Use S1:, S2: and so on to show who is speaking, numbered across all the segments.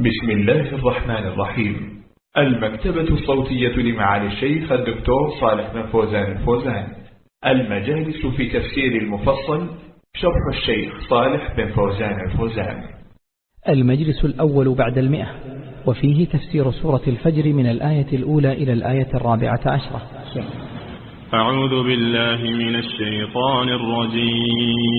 S1: بسم الله الرحمن الرحيم. المكتبة الصوتية لمعالي الشيخ الدكتور صالح بن فوزان الفوزان. المجالس في تفسير المفصل شرح الشيخ صالح بن فوزان الفوزان.
S2: المجلس الأول بعد المئة وفيه تفسير سورة الفجر من الآية الأولى إلى الآية الرابعة عشرة.
S3: أعوذ بالله من الشيطان الرجيم.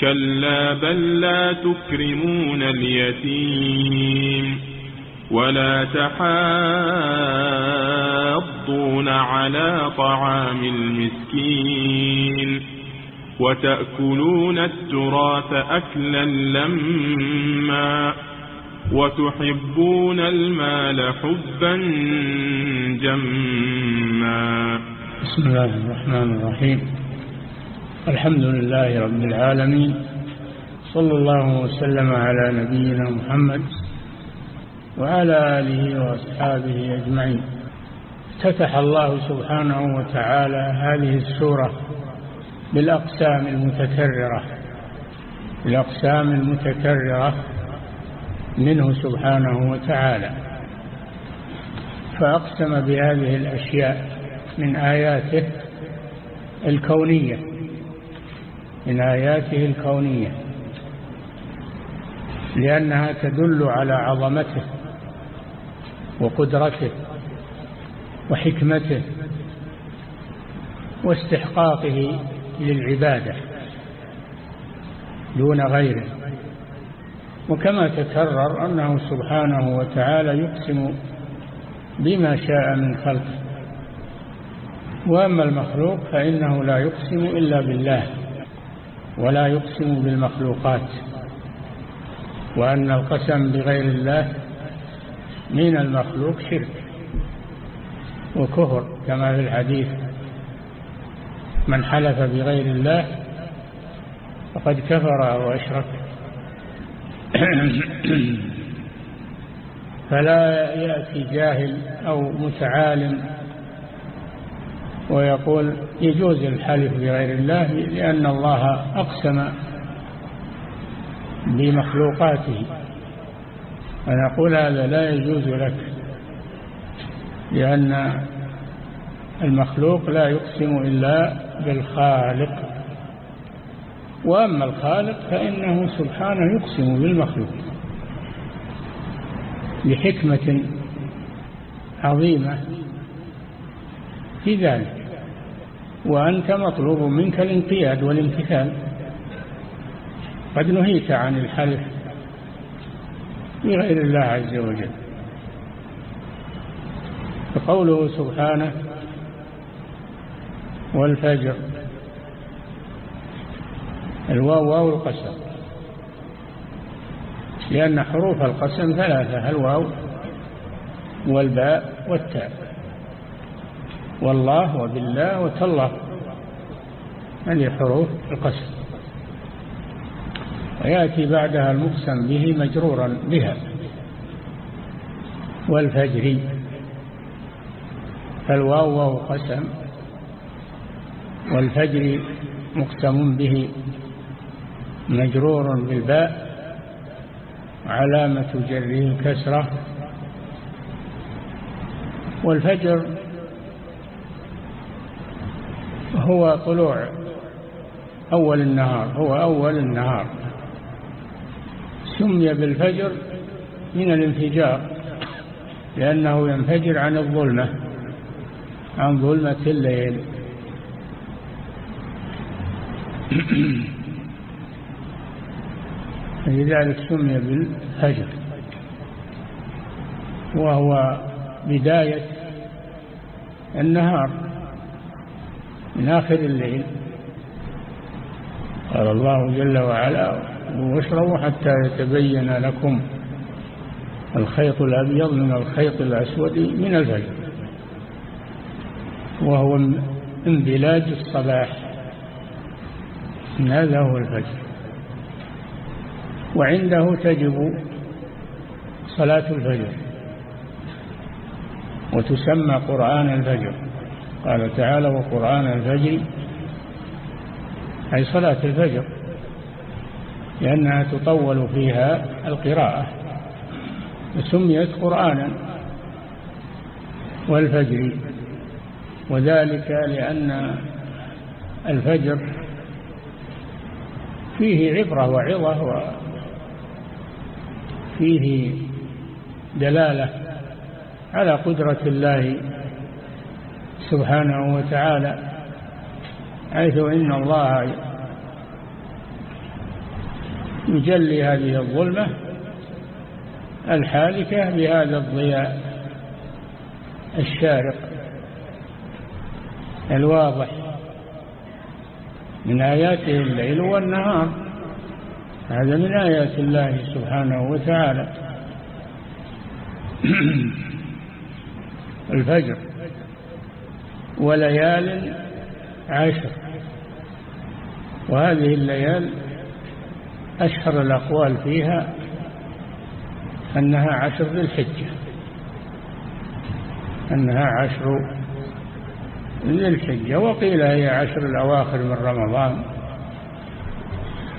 S3: كلا بل لا تكرمون اليتيم ولا تحاضون على طعام المسكين وتأكلون التراث أكلا لما وتحبون المال حبا جما.
S4: بسم الله الرحمن الرحيم. الحمد لله رب العالمين صلى الله وسلم على نبينا محمد وعلى آله وأصحابه أجمعين. افتتح الله سبحانه وتعالى هذه السورة بالأقسام المتكررة بالأقسام المتكررة منه سبحانه وتعالى. فأقسم بهذه الأشياء من آياته الكونية. من آياته الكونية لأنها تدل على عظمته وقدرته وحكمته واستحقاقه للعبادة دون غيره. وكما تكرر أنه سبحانه وتعالى يقسم بما شاء من خلقه. وأما المخلوق فإنه لا يقسم إلا بالله. ولا يقسم بالمخلوقات وأن القسم بغير الله من المخلوق شرك وكفر كما في الحديث من حلف بغير الله فقد كفر وأشرك فلا يأتي جاهل أو متعالم ويقول يجوز الحلف بغير الله لأن الله أقسم بمخلوقاته. فنقول هذا لا يجوز لك لأن المخلوق لا يقسم إلا بالخالق. وأما الخالق فإنه سبحانه يقسم بالمخلوق لحكمة عظيمة في ذلك. وأنت مطلوب منك الانقياد والامتثال. قد نهيت عن الحلف بغير الله عز وجل. فقوله سبحانه والفجر. الواو واو القسم. لأن حروف القسم ثلاثة الواو والباء والتاء. والله وبالله وتالله. هذه حروف القسم. ويأتي بعدها المقسم به مجرورا بها. والفجر. فالواو واو قسم. والفجر مقسم به مجرور بالباء. علامة جره الكسرة. والفجر هو طلوع أول النهار هو أول النهار. سمي بالفجر من الانفجار لأنه ينفجر عن الظلمة عن ظلمة الليل. لذلك سمي بالفجر. وهو بداية النهار. من آخر الليل. قال الله جل وعلا واشربوا حتى يتبين لكم الخيط الأبيض من الخيط الأسود من الفجر وهو انبلاج الصباح. هذا هو الفجر. وعنده تجب صلاة الفجر وتسمى قرآن الفجر. قال تعالى وقرآن الفجر أي صلاة الفجر لأنها تطول فيها القراءة وسميت قرآنا والفجر وذلك لأن الفجر فيه عبرة وعظة وفيه دلالة على قدرة الله سبحانه وتعالى حيث إن الله يجلي هذه الظلمة الحالكة بهذا الضياء الشارق الواضح من آياته الليل والنهار. هذا من آيات الله سبحانه وتعالى. الفجر. وليال عشر. وهذه الليال أشهر الأقوال فيها أنها عشر ذي الحجة. أنها عشر ذي الحجة. وقيل هي عشر الأواخر من رمضان.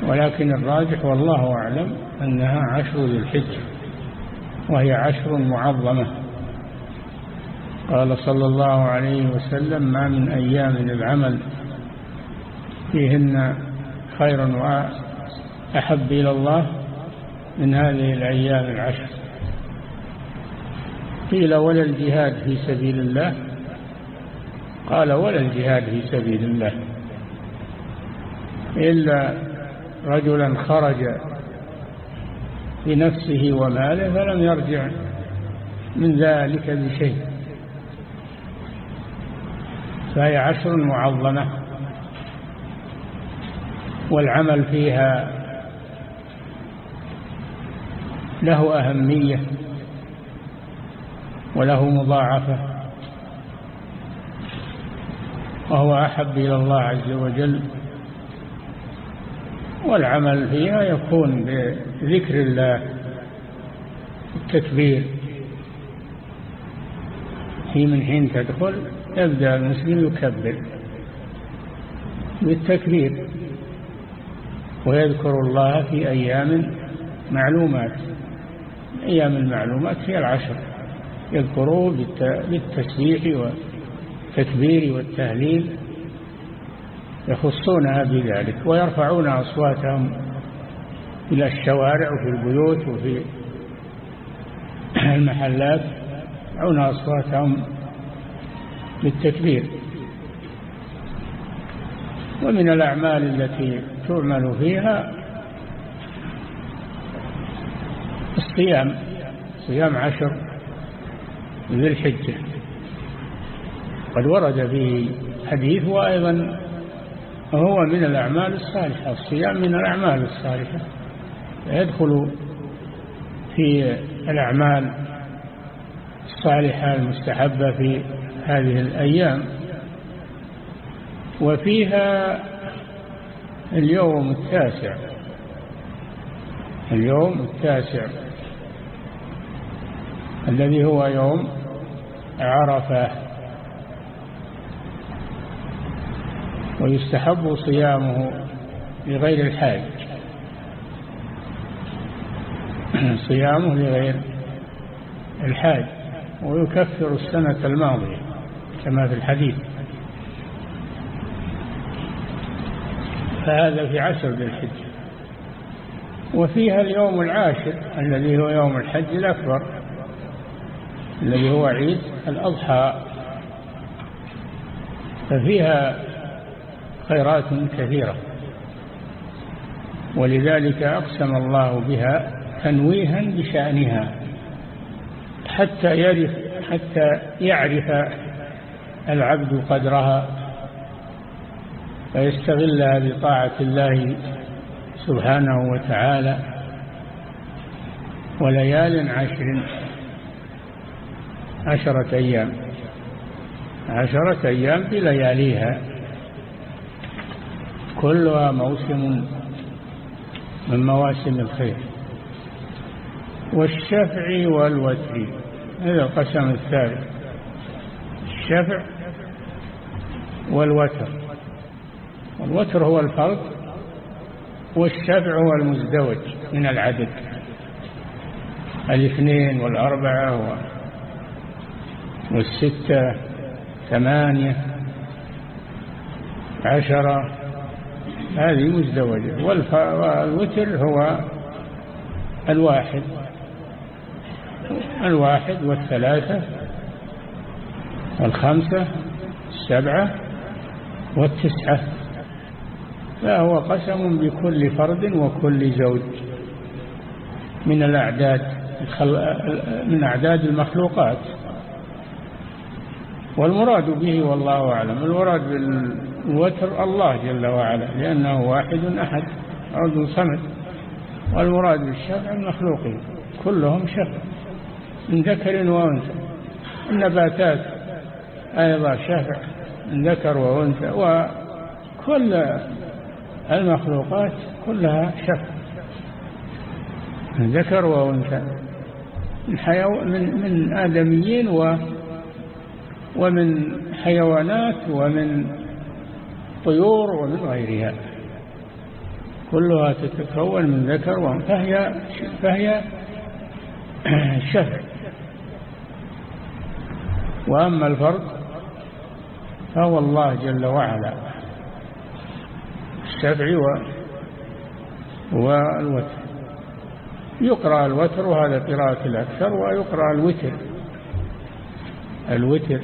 S4: ولكن الراجح والله أعلم أنها عشر ذي الحجة. وهي عشر معظمة. قال صلى الله عليه وسلم ما من أيام العمل فيهن خير وأحب إلى الله من هذه الأيام العشر. قيل ولا الجهاد في سبيل الله؟ قال ولا الجهاد في سبيل الله. إلا رجلا خرج بنفسه وماله فلم يرجع من ذلك بشيء. فهي عشر معظمة. والعمل فيها له أهمية وله مضاعفة وهو أحب إلى الله عز وجل. والعمل فيها يكون بذكر الله التكبير في من حين تدخل يبدأ المسلم يكبر بالتكبير ويذكر الله في أيام معلومات أيام المعلومات هي العشر يذكروه بالتسبيح والتكبير والتهليل يخصونها بذلك ويرفعون أصواتهم إلى الشوارع وفي البيوت وفي المحلات يرفعون أصواتهم بالتكبير. ومن الأعمال التي تعمل فيها الصيام صيام عشر ذي الحجة. قد ورد فيه حديث وأيضا هو من الأعمال الصالحة الصيام من الأعمال الصالحة. يدخل في الأعمال الصالحة المستحبة في هذه الأيام. وفيها اليوم التاسع. اليوم التاسع. الذي هو يوم عرفة. ويستحب صيامه لغير الحاج. صيامه لغير الحاج. ويكفر السنة الماضية. كما في الحديث. فهذا في عشر ذي الحجة. وفيها اليوم العاشر الذي هو يوم الحج الأكبر الذي هو عيد الأضحى. ففيها خيرات كثيرة. ولذلك أقسم الله بها تنويها بشأنها حتى يعرف حتى يعرف العبد قدرها فيستغلها بطاعة الله سبحانه وتعالى وليال عشر عشرة أيام. عشرة أيام بلياليها كلها موسم من مواسم الخير. والشفع والوتر هذا القسم الثالث. الشفع والوتر. والوتر هو الفرد والشفع هو المزدوج من العدد. الاثنين والأربعة والستة ثمانية عشرة. هذه مزدوجة. والوتر هو الواحد. الواحد والثلاثة والخمسة السبعة والتسعة فهو قسم بكل فرد وكل زوج من الأعداد من أعداد المخلوقات. والمراد به والله أعلم المراد بالوتر الله جل وعلا لأنه واحد أحد عرض صمد. والمراد بالشفع المخلوقين كلهم شفع من ذكر وأنثى. النباتات أيضا شفع. من ذكر وأنثى وكل المخلوقات كلها شفع من ذكر وأنثى من, حيو... من, من آدميين و... ومن حيوانات ومن طيور ومن غيرها كلها تتكون من ذكر وأنثى فهي, فهي شفع وأما الفرد فهو الله جل وعلا الشفع والوتر يقرأ الوتر وهذا قراءة الأكثر ويقرأ الوتر. الوتر.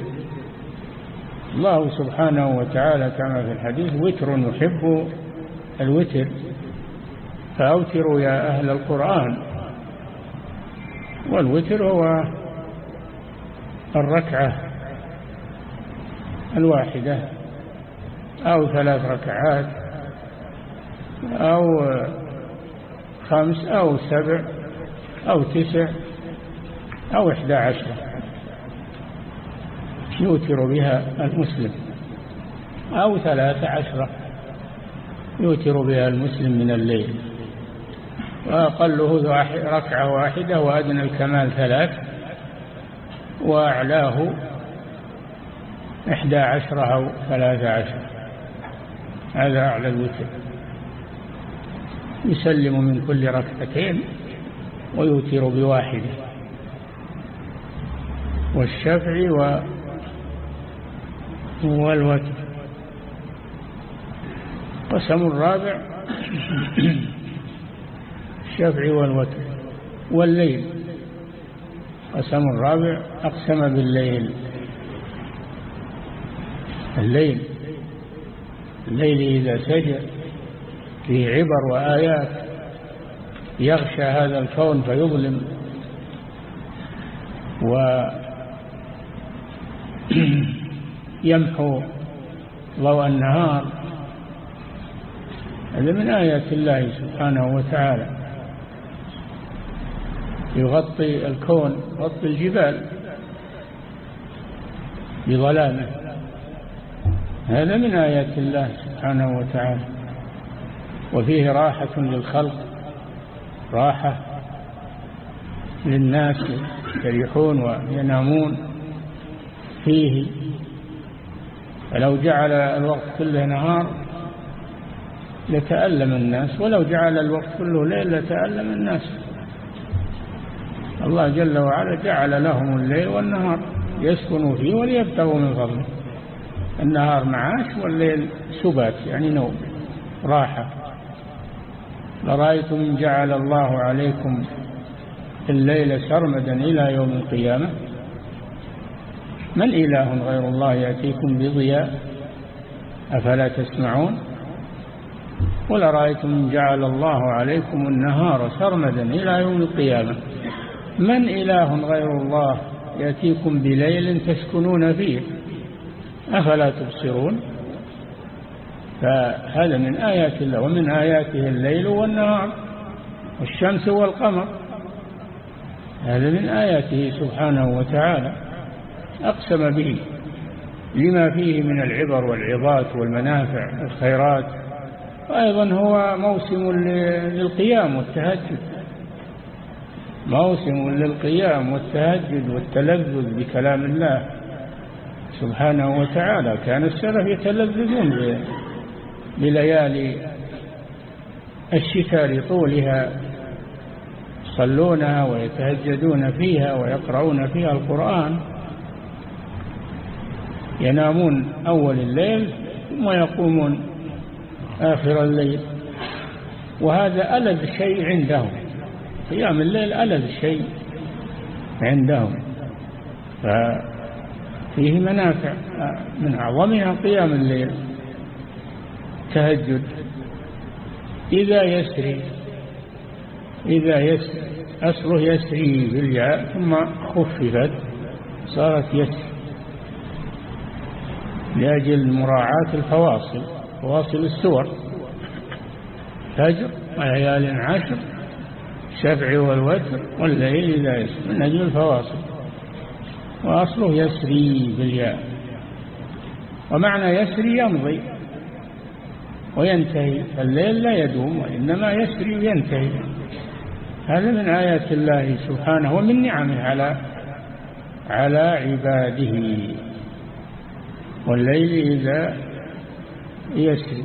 S4: الله سبحانه وتعالى كما في الحديث وتر يحب الوتر. فأوتروا يا أهل القرآن. والوتر هو الركعة. الواحدة أو ثلاث ركعات أو خمس أو سبع أو تسع أو إحدى عشر يوتر بها المسلم أو ثلاث عشرة يوتر بها المسلم من الليل وأقله ركعة واحدة وأدنى الكمال ثلاث وأعلاه إحدى عشرة أو ثلاثة عشر. هذا أعلى الوتر. يسلم من كل ركعتين ويوتر بواحدة. والشفع و والوتر. قسم الرابع الشفع والوتر. والليل. قسم الرابع أقسم بالليل. الليل. الليل إذا سجر فيه عبر وآيات يغشى هذا الكون فيظلم. ويمحو ضوء النهار. هذا من آيات الله سبحانه وتعالى. يغطي الكون يغطي الجبال بظلامه. هذا من آيات الله سبحانه وتعالى. وفيه راحة للخلق راحة للناس يريحون وينامون فيه. فلو جعل الوقت كله نهار لتألم الناس ولو جعل الوقت كله ليل لتألم الناس. الله جل وعلا جعل لهم الليل والنهار يسكنوا فيه وليبتغوا من فضله. النهار معاش والليل سبات يعني نوم راحة. لرأيتم إن جعل الله عليكم الليل سرمدا إلى يوم القيامة؟ من إله غير الله يأتيكم بضياء؟ أفلا تسمعون؟ ولرأيتم إن جعل الله عليكم النهار سرمدا إلى يوم القيامة؟ من إله غير الله يأتيكم بليل تسكنون فيه؟ أفلا تبصرون؟ فهذا من آيات الله ومن آياته الليل والنهار والشمس والقمر. هذا من آياته سبحانه وتعالى. أقسم به لما فيه من العبر والعظات والمنافع والخيرات. وأيضا هو موسم للقيام والتهجد. موسم للقيام والتهجد والتلذذ بكلام الله. سبحانه وتعالى كان السلف يتلذذون بليالي الشتاء لطولها يصلونها ويتهجدون فيها ويقرؤون فيها القرآن. ينامون أول الليل ثم يقومون آخر الليل. وهذا ألذ شيء عندهم. قيام الليل ألذ شيء عندهم. فيه منافع من أعظمها قيام الليل تهجد. إذا يسري إذا يسري أصله يسري بالياء ثم خففت صارت يسري لأجل مراعاة الفواصل فواصل السور. فجر وليال عشر الشفع والوتر والليل إذا يسر. من أجل الفواصل. وأصله يسري بالياء. ومعنى يسري يمضي وينتهي. الليل لا يدوم وإنما يسري وينتهي. هذا من آيات الله سبحانه ومن نعمه على على عباده. والليل إذا يسري.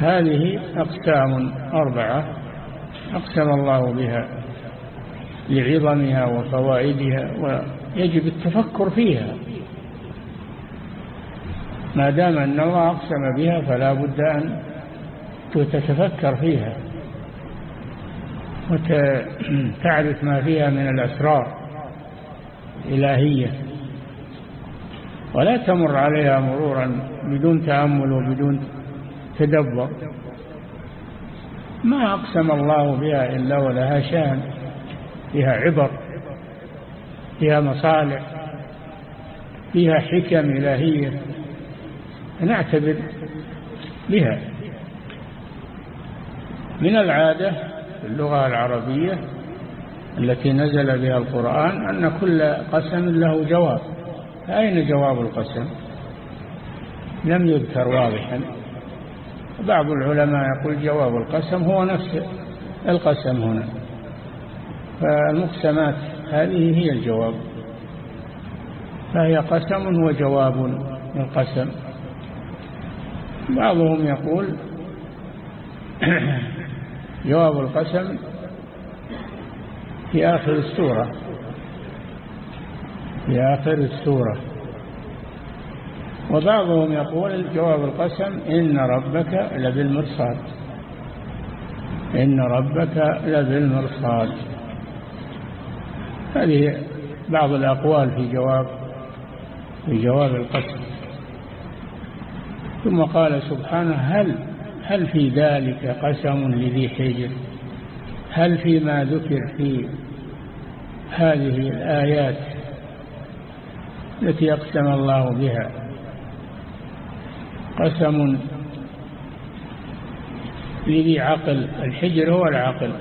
S4: هذه أقسام أربعة أقسم الله بها لعظمها وفوائدها ويجب التفكر فيها. ما دام أن الله أقسم بها فلا بد أن تتفكر فيها وتعرف ما فيها من الأسرار الإلهية. ولا تمر عليها مرورا بدون تأمل وبدون تدبر. ما أقسم الله بها إلا ولها شأن. فيها عبر فيها مصالح فيها حكم إلهية نعتبر بها. من العادة في اللغة العربية التي نزل بها القرآن أن كل قسم له جواب. أين جواب القسم؟ لم يذكر واضحا. بعض العلماء يقول جواب القسم هو نفس القسم هنا. فالمقسمات هذه هي الجواب. فهي قسم وجواب القسم بعضهم يقول جواب القسم في آخر السورة. في آخر السورة. وبعضهم يقول جواب القسم إن ربك لبالمرصاد. إن ربك لبالمرصاد. هذه بعض الأقوال في جواب في جواب القسم ثم قال سبحانه هل هل في ذلك قسم لذي حجر؟ هل فيما ذكر في هذه الآيات التي أقسم الله بها قسم لذي عقل؟ الحجر هو العقل.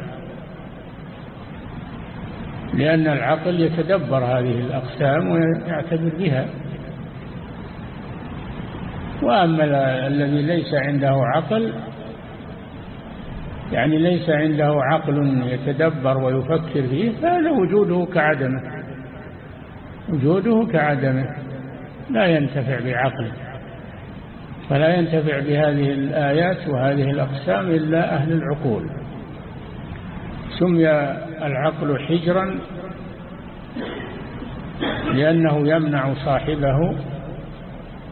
S4: لأن العقل يتدبر هذه الأقسام ويعتبر بها. وأما الذي ليس عنده عقل يعني ليس عنده عقل يتدبر ويفكر فيه فهذا وجوده كعدمه. وجوده كعدمه. لا ينتفع بعقله فلا ينتفع بهذه الآيات وهذه الأقسام إلا أهل العقول. سمي العقل حجرا لأنه يمنع صاحبه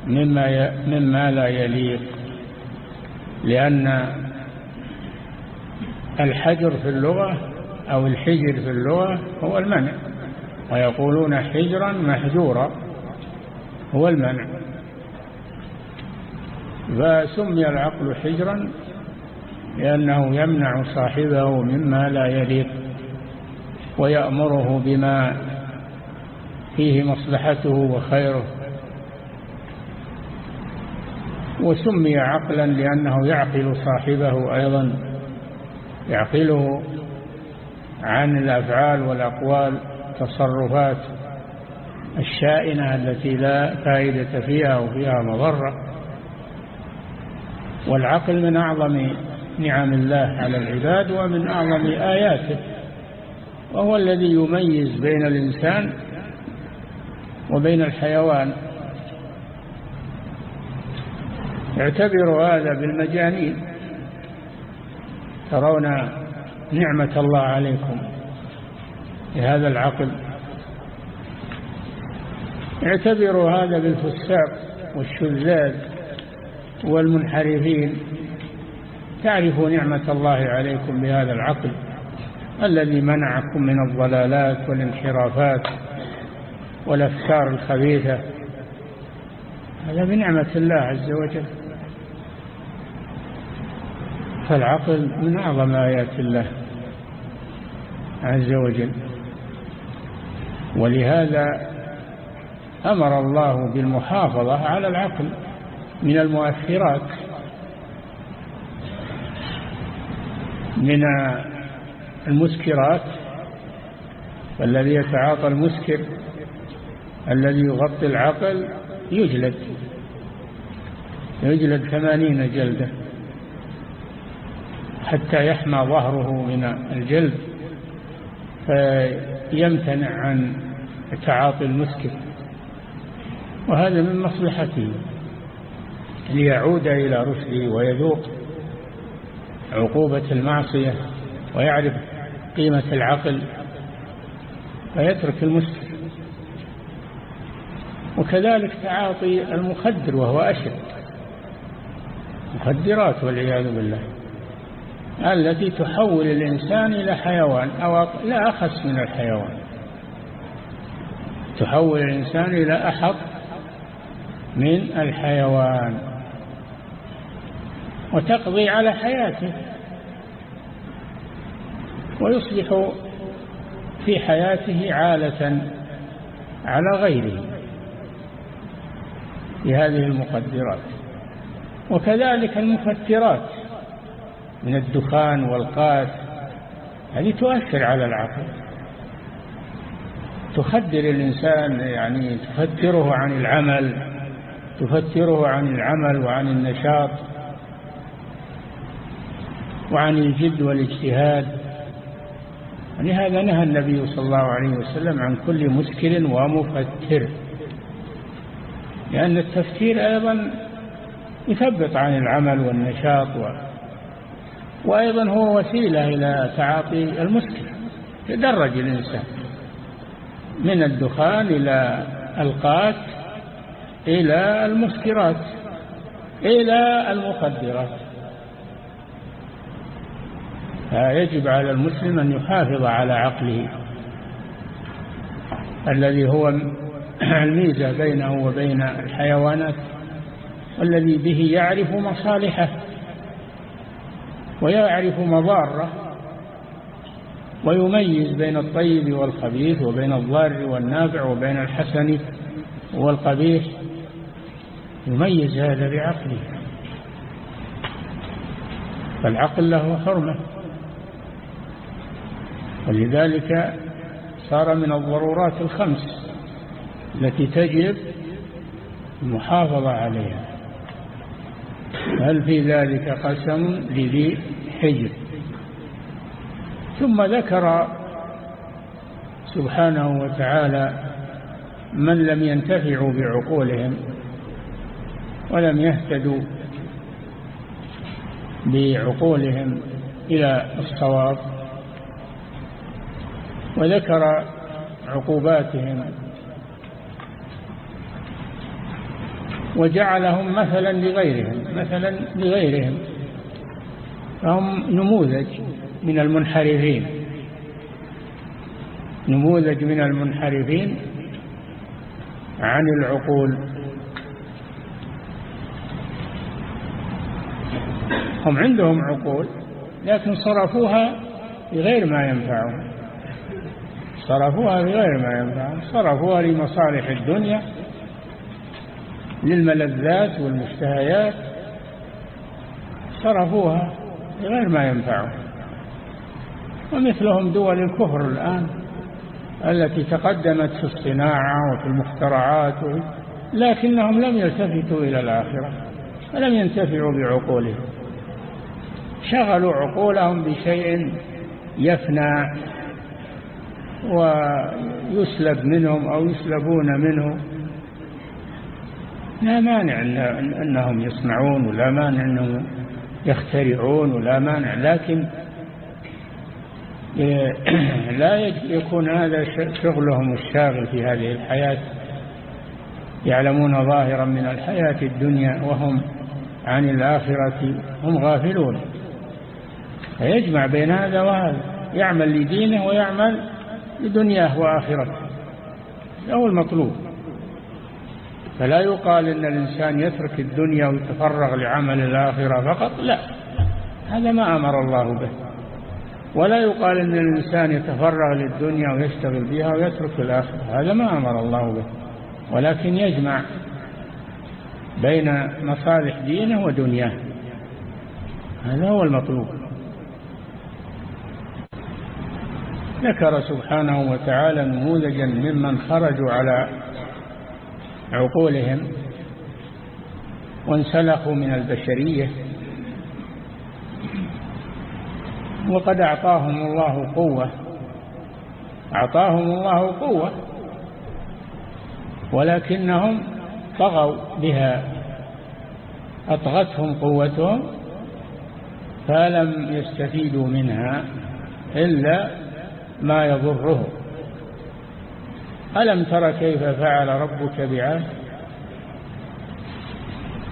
S4: مما مما لا يليق لأن الحجر في اللغة أو الحجر في اللغة هو المنع ويقولون حجرا محجورا هو المنع. فسمي العقل حجرا لأنه يمنع صاحبه مما لا يليق ويأمره بما فيه مصلحته وخيره. وسمي عقلا لأنه يعقل صاحبه أيضا. يعقله عن الأفعال والأقوال تصرفات الشائنة التي لا فائدة فيها وفيها مضرة. والعقل من أعظم نعم الله على العباد ومن أعظم آياته وهو الذي يميز بين الإنسان وبين الحيوان. اعتبروا هذا بالمجانين ترون نعمة الله عليكم بهذا العقل. اعتبروا هذا بالفساق والشذاذ والمنحرفين. تعرفوا نعمة الله عليكم بهذا العقل الذي منعكم من الضلالات والانحرافات والأفكار الخبيثة. هذا بنعمة الله عز وجل. فالعقل من أعظم آيات الله عز وجل. ولهذا أمر الله بالمحافظة على العقل من المؤثرات. من المسكرات والذي يتعاطى المسكر الذي يغطي العقل يجلد يجلد ثمانين جلدة حتى يحمى ظهره من الجلد فيمتنع عن تعاطي المسكر. وهذا من مصلحته ليعود إلى رشده ويذوق عقوبة المعصية ويعرف قيمة العقل فيترك المسكر وكذلك تعاطي المخدر وهو أشد. مخدرات والعياذ بالله. التي تحول الإنسان إلى حيوان أو لا أخس من الحيوان. تحول الإنسان إلى أحط من الحيوان. وتقضي على حياته. ويصبح في حياته عالة على غيره بهذه المقدرات. وكذلك المفترات من الدخان والقاس هذه تؤثر على العقل. تخدر الإنسان يعني تفتره عن العمل تفتره عن العمل وعن النشاط. وعن الجد والاجتهاد. لهذا نهى النبي صلى الله عليه وسلم عن كل مسكر ومفتر. لأن التفكير أيضا يثبط عن العمل والنشاط و... وأيضا هو وسيلة إلى تعاطي المسكر يدرج الإنسان. من الدخان إلى القات إلى المسكرات إلى المخدرات. فيجب على المسلم أن يحافظ على عقله الذي هو الميزة بينه وبين الحيوانات والذي به يعرف مصالحه ويعرف مضاره ويميز بين الطيب والخبيث وبين الضار والنافع وبين الحسن والقبيح. يميز هذا بعقله. فالعقل له حرمة. ولذلك صار من الضرورات الخمس التي تجب المحافظة عليها. هل في ذلك قسم لذي حجر؟ ثم ذكر سبحانه وتعالى من لم ينتفعوا بعقولهم ولم يهتدوا بعقولهم إلى الصواب. وذكر عقوباتهم. وجعلهم مثلا لغيرهم مثلا لغيرهم. فهم نموذج من المنحرفين. نموذج من المنحرفين عن العقول. هم عندهم عقول لكن صرفوها بغير ما ينفعهم. صرفوها بغير ما ينفعهم صرفوها لمصالح الدنيا للملذات والمشتهيات. صرفوها بغير ما ينفعهم ومثلهم دول الكفر الآن التي تقدمت في الصناعة وفي المخترعات لكنهم لم يلتفتوا إلى الآخرة ولم ينتفعوا بعقولهم. شغلوا عقولهم بشيء يفنى ويسلب منهم أو يسلبون منه. لا مانع أنهم يصنعون ولا مانع أنهم يخترعون ولا مانع. لكن لا يكون هذا شغلهم الشاغل في هذه الحياة. يعلمون ظاهرا من الحياة الدنيا وهم عن الآخرة هم غافلون. فيجمع بين هذا وهذا يعمل لدينه ويعمل لدنياه وآخرته. هو المطلوب. فلا يقال إن الإنسان يترك الدنيا ويتفرغ لعمل الآخرة فقط لا. هذا ما أمر الله به. ولا يقال إن الإنسان يتفرغ للدنيا ويشتغل بها ويترك الآخرة. هذا ما أمر الله به. ولكن يجمع بين مصالح دينه ودنياه. هذا هو المطلوب. ذكر سبحانه وتعالى نموذجا ممن خرجوا على عقولهم وانسلخوا من البشرية. وقد أعطاهم الله قوة أعطاهم الله قوة ولكنهم طغوا بها أطغتهم قوتهم فلم يستفيدوا منها إلا ما يضره. ألم تر كيف فعل ربك بعاد؟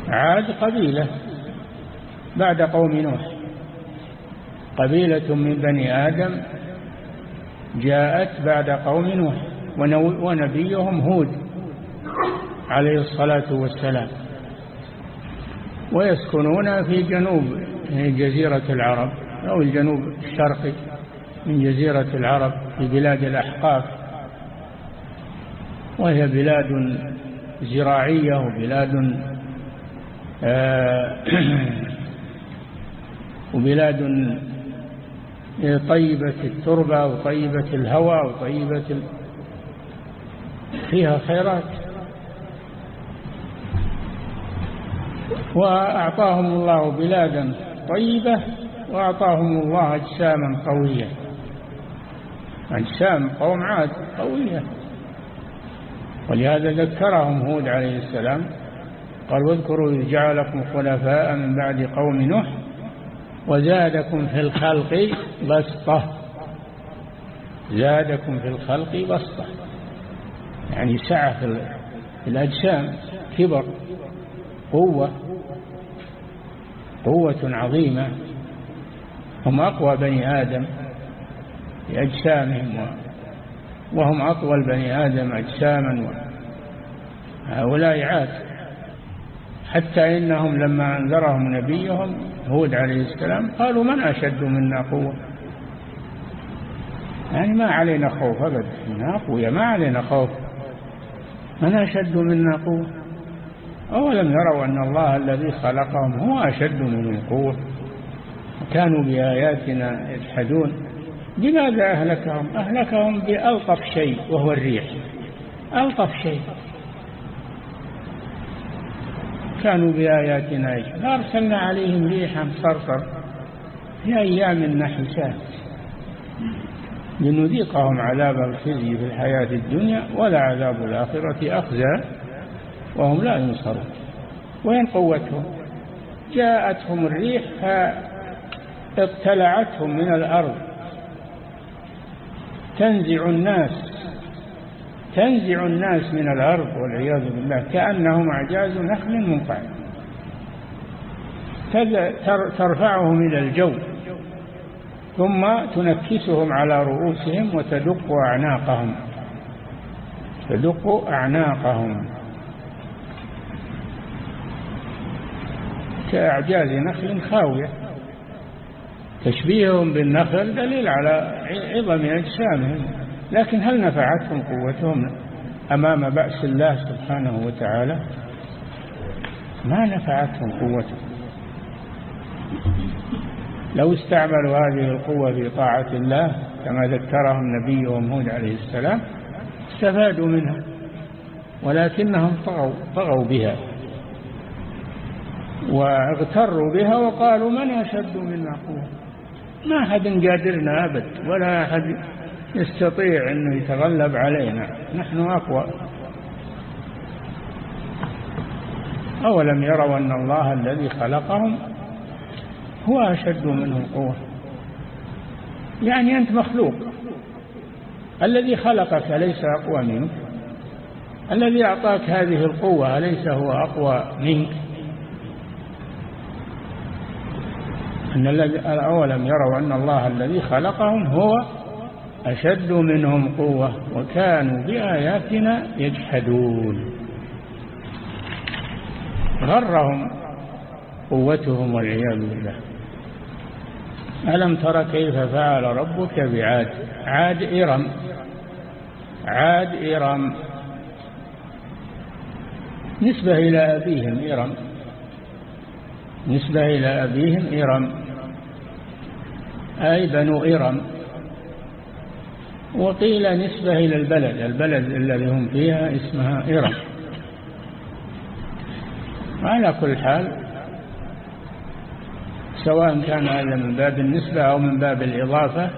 S4: عاد قبيلة بعد قوم نوح. قبيلة من بني آدم جاءت بعد قوم نوح ونبيهم هود عليه الصلاة والسلام. ويسكنون في جنوب جزيرة العرب أو الجنوب الشرقي. من جزيرة العرب في بلاد الأحقاف وهي بلاد زراعية وبلاد آه، وبلاد طيبة التربة وطيبة الهواء وطيبة. فيها خيرات وأعطاهم الله بلادا طيبة وأعطاهم الله أجساما قوية أجسام قوم عاد قوية. ولهذا ذكرهم هود عليه السلام قال واذكروا إذ جعلكم خلفاء من بعد قوم نوح وزادكم في الخلق بسطة. زادكم في الخلق بسطة. يعني سعة في الأجسام كبر قوة قوة عظيمة. هم أقوى بني آدم. بأجسامهم وهم أطول بني آدم أجساما هؤلاء عاد. حتى إنهم لما أنذرهم نبيهم هود عليه السلام قالوا من أشد منا قوة؟ يعني ما علينا خوف أبدا من أقوياء ما علينا خوف. من أشد منا قوة؟ أولم يروا أن الله الذي خلقهم هو أشد منهم قوة كانوا بآياتنا يجحدون. لماذا أهلكهم؟ أهلكهم بألطف شيء وهو الريح. ألطف شيء. كانوا بآياتنا يجحدون أرسلنا عليهم ريحا صرصر في أيام نحسات لنذيقهم عذاب الخزي في الحياة الدنيا ولا عذاب الآخرة أخزى وهم لا ينصرون. وين قوتهم؟ جاءتهم الريح فابتلعتهم من الأرض. تنزع الناس تنزع الناس من الأرض والعياذ بالله كأنهم أعجاز نخل منقعد. ترفعهم إلى الجو ثم تنكسهم على رؤوسهم وتدق أعناقهم تدق أعناقهم. كأعجاز نخل خاوية. تشبيههم بالنخل دليل على عظم أجسامهم لكن هل نفعتهم قوتهم أمام بأس الله سبحانه وتعالى؟ ما نفعتهم قوتهم. لو استعملوا هذه القوة في طاعة الله كما ذكرهم نبيهم هود عليه السلام استفادوا منها ولكنهم طغوا, طغوا بها واغتروا بها وقالوا من أشد منا قوة؟ ما أحد قادرنا أبد ولا أحد يستطيع أنه يتغلب علينا. نحن أقوى. أولم يروا أن الله الذي خلقهم هو أشد منهم قوة. يعني أنت مخلوق. الذي خلقك ليس أقوى منك. الذي أعطاك هذه القوة أليس هو أقوى منك. الذي أولم يروا أن الله الذي خلقهم هو أشد منهم قوة وكانوا بآياتنا يجحدون. غرهم قوتهم والعياذ بالله. ألم تر كيف فعل ربك بعاد؟ عاد إرم. عاد إرم. نسبة إلى أبيهم إرم. نسبة إلى أبيهم إرم. أي بنو إرم وقيل نسبة إلى البلد البلد الذي هم فيها اسمها إرم على كل حال سواء كان هذا من باب النسبة أو من باب الإضافة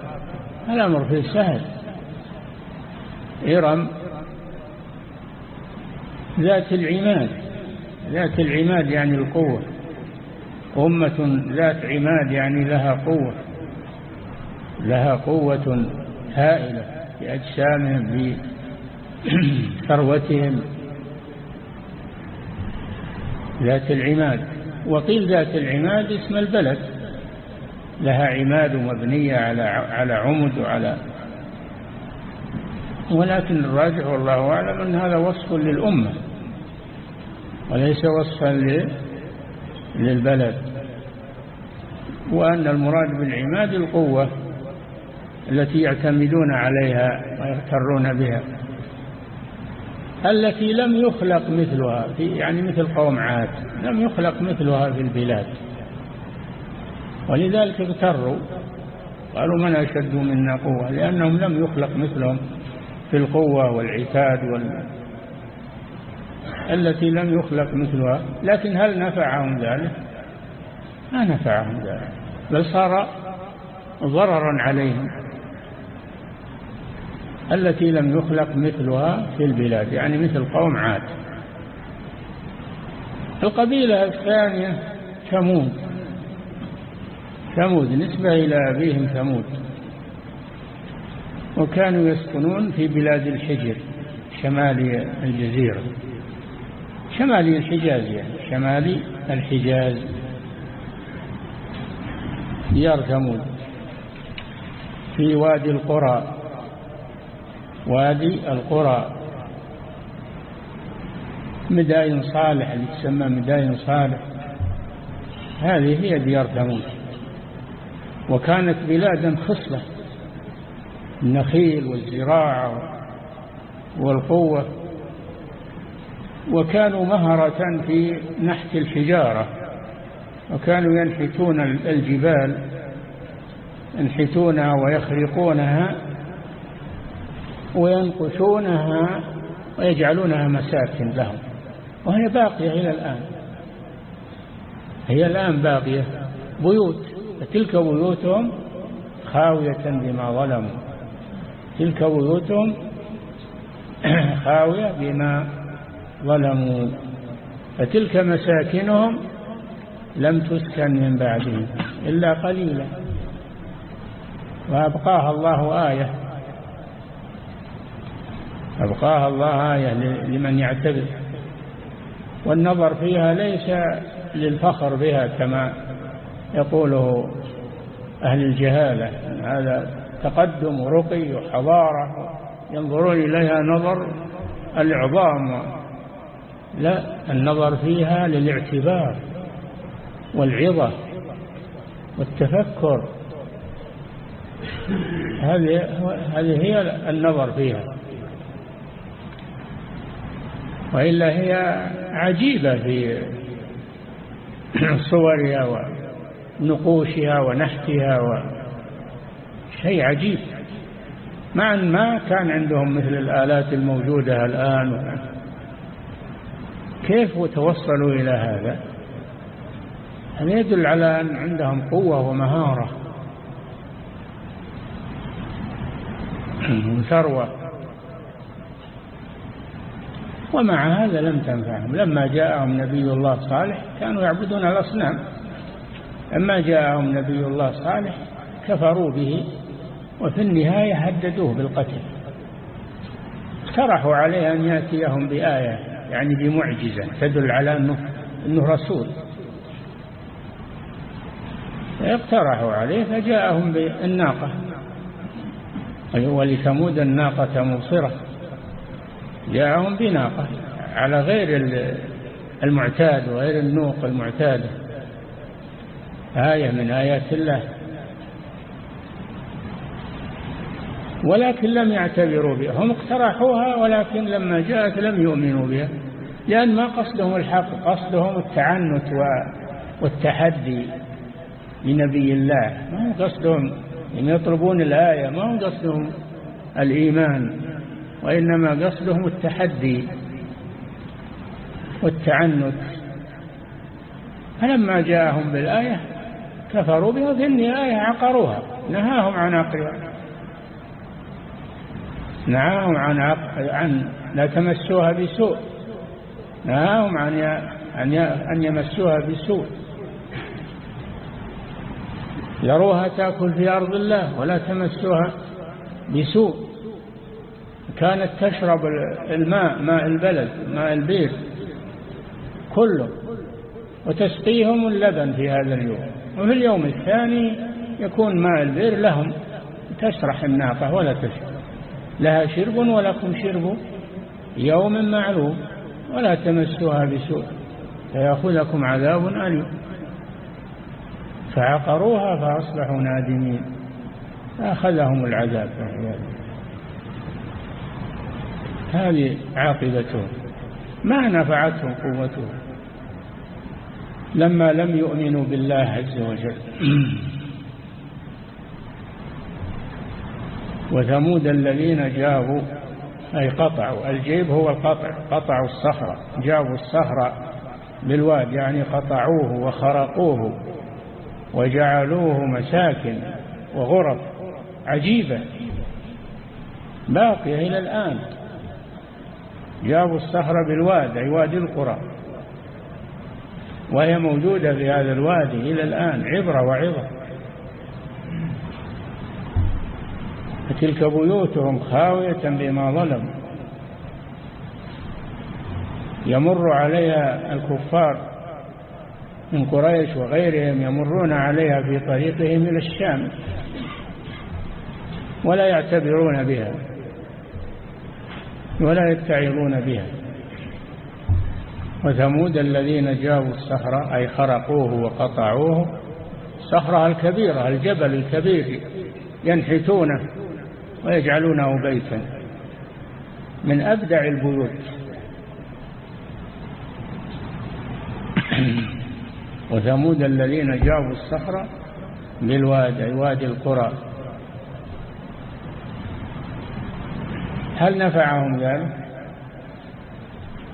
S4: الأمر فيه سهل. إرم ذات العماد ذات العماد يعني القوة. أمة ذات عماد يعني لها قوة. لها قوة هائلة في أجسامهم في ثروتهم ذات العماد. وقيل ذات العماد اسم البلد. لها عماد مبنية على على عمد وعلى ولكن الراجح والله أعلم أن هذا وصف للأمة. وليس وصفا للبلد. وأن المراد بالعماد القوة. التي يعتمدون عليها ويغترون بها التي لم يخلق مثلها في يعني مثل قوم عاد لم يخلق مثلها في البلاد. ولذلك اغتروا قالوا من أشد منا قوة؟ لأنهم لم يخلق مثلهم في القوة والعتاد وال... التي لم يخلق مثلها. لكن هل نفعهم ذلك؟ ما نفعهم ذلك بل صار ضررا عليهم. التي لم يخلق مثلها في البلاد يعني مثل قوم عاد. القبيلة الثانية ثمود. ثمود نسبة إلى أبيهم ثمود. وكانوا يسكنون في بلاد الحجر شمال الجزيرة. شمالي الحجاز يعني شمالي الحجاز. ديار ثمود. في وادي القرى. وادي القرى مداين صالح اللي تسمى مداين صالح. هذه هي ديار ثمود. وكانت بلادا خصبة النخيل والزراعة والقوة. وكانوا مهرة في نحت الحجارة وكانوا ينحتون الجبال ينحتونها ويخرقونها. وينقشونها ويجعلونها مساكن لهم. وهي باقية إلى الآن. هي الآن باقية. بيوت. تلك بيوتهم خاوية بما ظلموا. تلك بيوتهم خاوية بما ظلموا. فتلك مساكنهم لم تسكن من بعدهم إلا قليلا. وأبقاها الله آية. أبقاها الله آية لمن يعتبر. والنظر فيها ليس للفخر بها كما يقوله أهل الجهالة. هذا تقدم ورقي وحضارة ينظرون إليها نظر العظام. لا النظر فيها للاعتبار والعظة والتفكر. هذه هذه هي النظر فيها. وإلا هي عجيبة في صورها ونقوشها ونحتها شيء عجيب. مع أن ما كان عندهم مثل الآلات الموجودة الآن. كيف توصلوا إلى هذا؟ هذا يدل على أن عندهم قوة ومهارة وثروة؟ ومع هذا لم تنفعهم. لما جاءهم نبي الله صالح كانوا يعبدون الأصنام. لما جاءهم نبي الله صالح كفروا به وفي النهاية هددوه بالقتل. اقترحوا عليه أن يأتيهم بآية يعني بمعجزة تدل على أنه, أنه رسول. اقترحوا عليه فجاءهم بالناقة. ولثمود الناقة مبصرة. جاءهم بناقة على غير المعتاد وغير النوق المعتاد. آية من آيات الله. ولكن لم يعتبروا بها. هم اقترحوها ولكن لما جاءت لم يؤمنوا بها. لأن ما قصدهم الحق قصدهم التعنت والتحدي لنبي الله. ما هم قصدهم. إن يطلبون الآية ما هم قصدهم الإيمان. وإنما قصدهم التحدي والتعنت. فلما جاءهم بالآية كفروا بها في النهاية عقروها نهاهم عن عقلها نهاهم عن عن لا تمسوها بسوء. نهاهم عن أن أن يمسوها بسوء. يروها تأكل في أرض الله ولا تمسوها بسوء. كانت تشرب الماء ماء البلد ماء البيت كله وتسقيهم اللبن في هذا اليوم. وفي اليوم الثاني يكون ماء البئر لهم تسرح الناقة ولا تشرب. لها شرب ولكم شرب يوم معلوم ولا تمسوها بسوء فيأخذكم عذاب أليم. فعقروها فأصبحوا نادمين. فأخذهم العذاب هذه عاقبتهم ما نفعتهم قوتهم لما لم يؤمنوا بالله عز وجل. وثمود الذين جابوا أي قطعوا الجيب هو القطع قطعوا الصخرة جابوا الصخرة بالواد يعني قطعوه وخرقوه وجعلوه مساكن وغرف عجيبة باقية إلى الآن. جابوا الصخرة بالواد أي وادي القرى. وهي موجودة في هذا الوادي إلى الآن عبرة وعظة فتلك بيوتهم خاوية بما ظلموا. يمر عليها الكفار من قريش وغيرهم يمرون عليها في طريقهم إلى الشام ولا يعتبرون بها. ولا يتعظون بها. وثمود الذين جابوا الصخرة أي خرقوه وقطعوه الصخرة الكبيرة الجبل الكبير ينحتونه ويجعلونه بيتا من أبدع البيوت. وثمود الذين جابوا الصخرة بالواد أي وادي القرى. هل نفعهم ذلك؟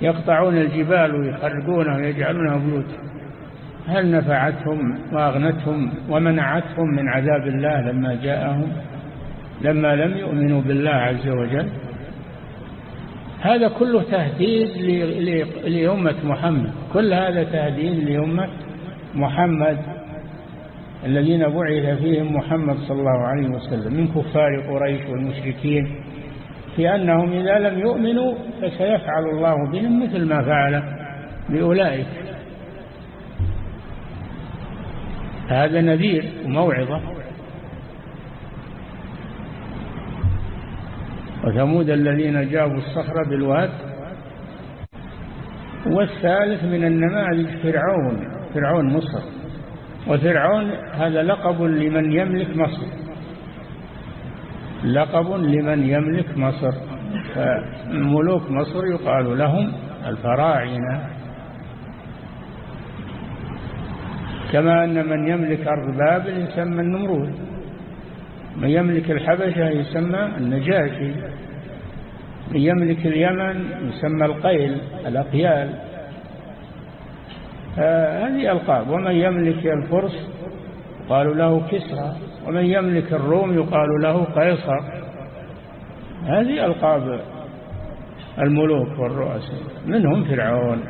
S4: يقطعون الجبال ويخرجونها ويجعلونها بيوت. هل نفعتهم وأغنتهم ومنعتهم من عذاب الله لما جاءهم؟ لما لم يؤمنوا بالله عز وجل؟ هذا كله تهديد لأمة محمد. كل هذا تهديد لأمة محمد. الذين بعث فيهم محمد صلى الله عليه وسلم من كفار قريش والمشركين. في أنهم إذا لم يؤمنوا فسيفعل الله بهم مثل ما فعل بأولئك. هذا نذير وموعظة. وثمود الذين جابوا الصخرة بالواد. والثالث من النماذج فرعون فرعون مصر. وفرعون هذا لقب لمن يملك مصر. لقب لمن يملك مصر. فملوك مصر يقال لهم الفراعنة. كما أن من يملك أرض بابل يسمى النمرود. من يملك الحبشة يسمى النجاشي. من يملك اليمن يسمى القيل الأقيال. هذه ألقاب. ومن يملك الفرس قالوا له كسرى. ومن يملك الروم يقال له قيصر. هذه ألقاب الملوك والرؤساء. منهم فرعون.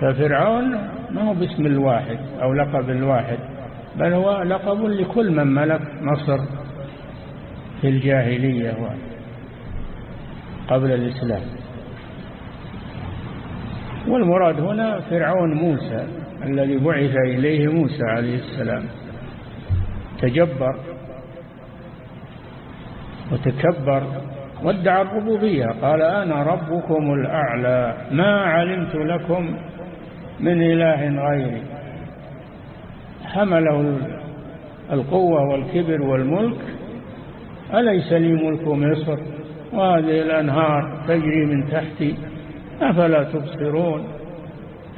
S4: ففرعون ما هو باسم الواحد أو لقب الواحد بل هو لقب لكل من ملك مصر في الجاهلية قبل الإسلام. والمراد هنا فرعون موسى. الذي بعث إليه موسى عليه السلام. تجبر وتكبر وادعى الربوبية. قال أنا ربكم الأعلى ما علمت لكم من إله غيري. حمله القوة والكبر والملك. أليس لي ملك مصر؟ وهذه الأنهار تجري من تحتي أفلا تبصرون؟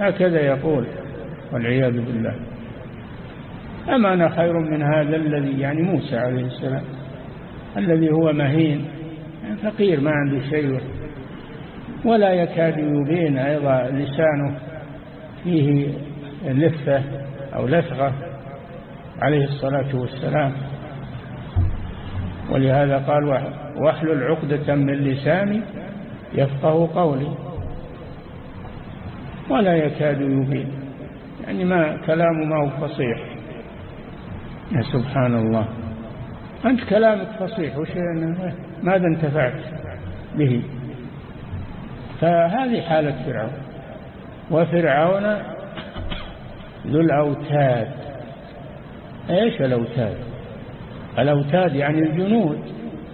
S4: هكذا يقول. والعياذ بالله. أما أنا خير من هذا الذي يعني موسى عليه السلام الذي هو مهين فقير ما عنده شيء ولا يكاد يبين أيضا لسانه فيه لفة أو لثغة عليه الصلاة والسلام. ولهذا قال واحلل عقدة من لساني يفقه قولي. ولا يكاد يبين. يعني ما كلامه ما هو فصيح. يا سبحان الله أنت كلامك فصيح وش ماذا انتفعت به؟ فهذه حالة فرعون. وفرعون ذو الأوتاد. إيش الأوتاد؟ الأوتاد يعني الجنود.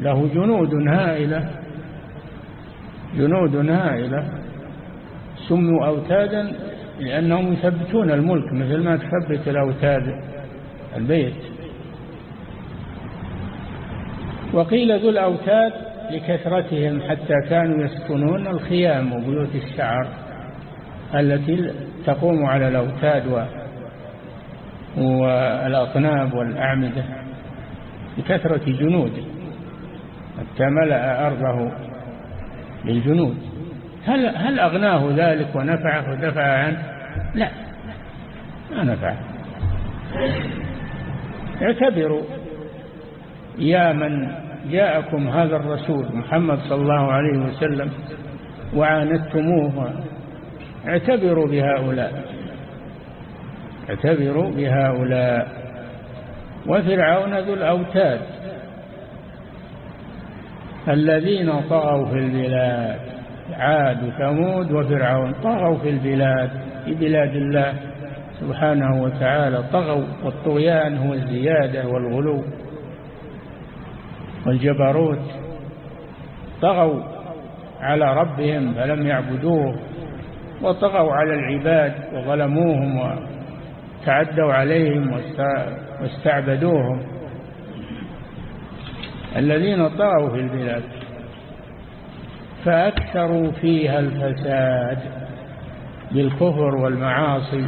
S4: له جنود هائلة. جنود هائلة. سموا أوتادا لأنهم يثبتون الملك مثل ما تثبت الأوتاد البيت. وقيل ذو الأوتاد لكثرتهم حتى كانوا يسكنون الخيام وبيوت الشعر التي تقوم على الأوتاد والأطناب والأعمدة بكثرة جنوده حتى ملأ أرضه بالجنود هل, هل أغناه ذلك ونفعه ودفع عنه؟ لا. ما نفعه. اعتبروا. يا من جاءكم هذا الرسول محمد صلى الله عليه وسلم وعاندتموه اعتبروا بهؤلاء. اعتبروا بهؤلاء. وفرعون ذو الأوتاد الذين طغوا في البلاد. عاد وثمود وفرعون طغوا في البلاد في بلاد الله سبحانه وتعالى طغوا والطغيان هو الزيادة والغلو. والجبروت طغوا على ربهم فلم يعبدوه وطغوا على العباد وظلموهم وتعدوا عليهم واستعبدوهم. الذين طغوا في البلاد فأكثروا فيها الفساد بالكفر والمعاصي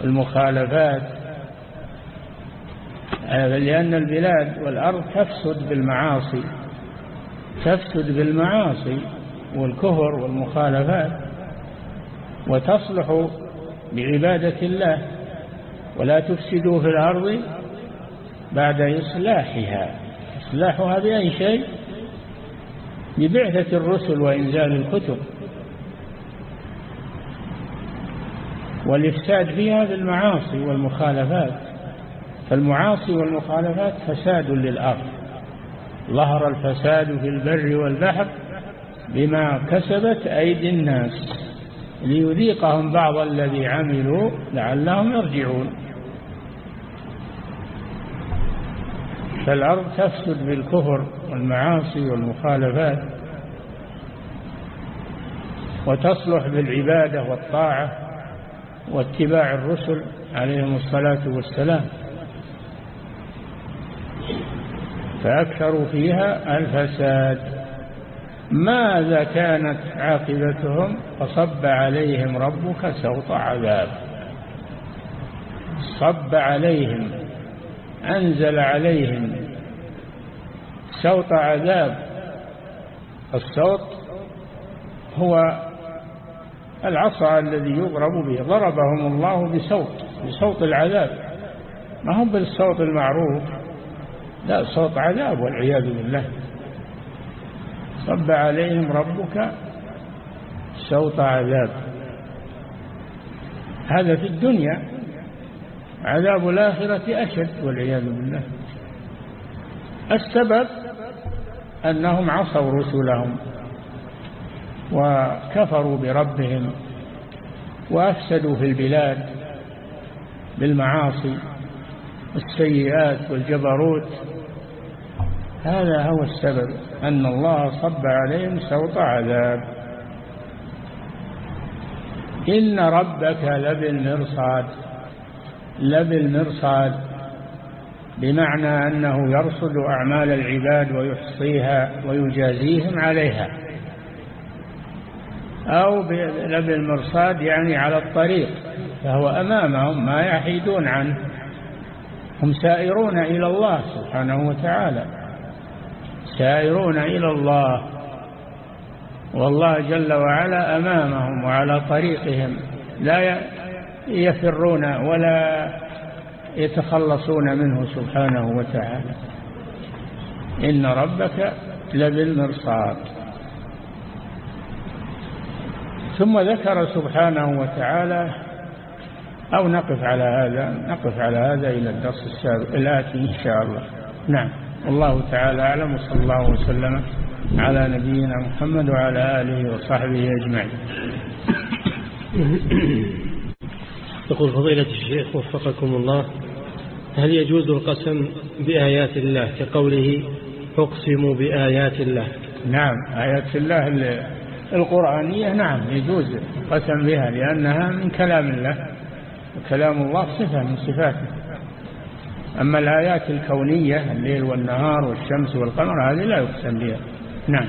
S4: والمخالفات. لأن البلاد والأرض تفسد بالمعاصي تفسد بالمعاصي والكفر والمخالفات وتصلح بعبادة الله. ولا تفسدوا في الأرض بعد إصلاحها. إصلاحها بأي شيء؟ ببعثة الرسل وإنزال الكتب. والإفساد فيها بالمعاصي والمخالفات فالمعاصي والمخالفات فساد للأرض. ظهر الفساد في البر والبحر بما كسبت أيدي الناس ليذيقهم بعض الذي عملوا لعلهم يرجعون. فالأرض تفسد بالكفر والمعاصي والمخالفات وتصلح بالعبادة والطاعة واتباع الرسل عليهم الصلاة والسلام. فأكثروا فيها الفساد. ماذا كانت عاقبتهم؟ فصب عليهم ربك سوط عذاب. صب عليهم أنزل عليهم سوط عذاب. السوط هو العصا الذي يضرب به. ضربهم الله بسوط بسوط العذاب. ما هم بالصوت المعروف؟ لا صوت عذاب والعياذ بالله. صب عليهم ربك سوط عذاب. هذا في الدنيا. عذاب الآخرة أشد والعياذ بالله. السبب أنهم عصوا رسلهم وكفروا بربهم وأفسدوا في البلاد بالمعاصي السيئات والجبروت. هذا هو السبب أن الله صب عليهم سوط عذاب. إن ربك لبالمرصاد. لبالمرصاد بمعنى أنه يرصد أعمال العباد ويحصيها ويجازيهم عليها. أو لبالمرصاد يعني على الطريق فهو أمامهم ما يحيدون عنه. هم سائرون إلى الله سبحانه وتعالى. سائرون إلى الله والله جل وعلا أمامهم وعلى طريقهم. لا يفرون ولا يتخلصون منه سبحانه وتعالى. إن ربك لبالمرصاد. ثم ذكر سبحانه وتعالى أو نقف على هذا نقف على هذا إلى الدرس السابق الآتي إن شاء الله. نعم. والله تعالى أعلم وصلى الله وسلم على نبينا محمد وعلى آله وصحبه أجمعين.
S5: يقول فضيلة الشيخ وفقكم الله هل يجوز القسم بآيات الله كقوله أقسم بآيات الله؟
S4: نعم آيات الله القرآنية نعم يجوز القسم بها لأنها من كلام الله وكلام الله صفة من صفاته. أما الآيات الكونية الليل والنهار والشمس والقمر هذه لا يقسم بها. نعم.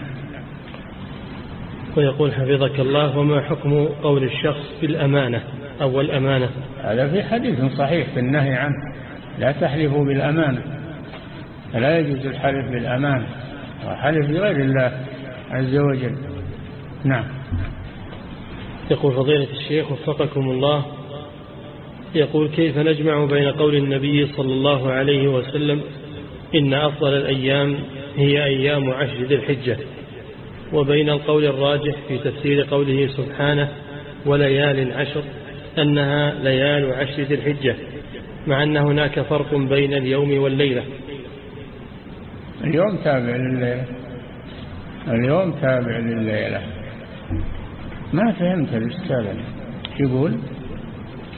S5: ويقول حفظك الله وما حكم قول الشخص بالأمانة؟ أو الأمانة.
S4: هذا في حديث صحيح في النهي عنه. لا تحلفوا بالأمانة. لا يجوز الحلف بالأمانة. وحلف بغير الله عز وجل. نعم.
S5: يقول فضيلة الشيخ وفقكم الله. يقول كيف نجمع بين قول النبي صلى الله عليه وسلم إن أفضل الأيام هي أيام عشر ذي الحجة وبين القول الراجح في تفسير قوله سبحانه وليال عشر أنها ليال عشر ذي الحجة مع أن هناك فرق بين اليوم والليلة.
S4: اليوم تابع لليلة اليوم تابع لليلة. ما فهمت الأستاذ. يقول؟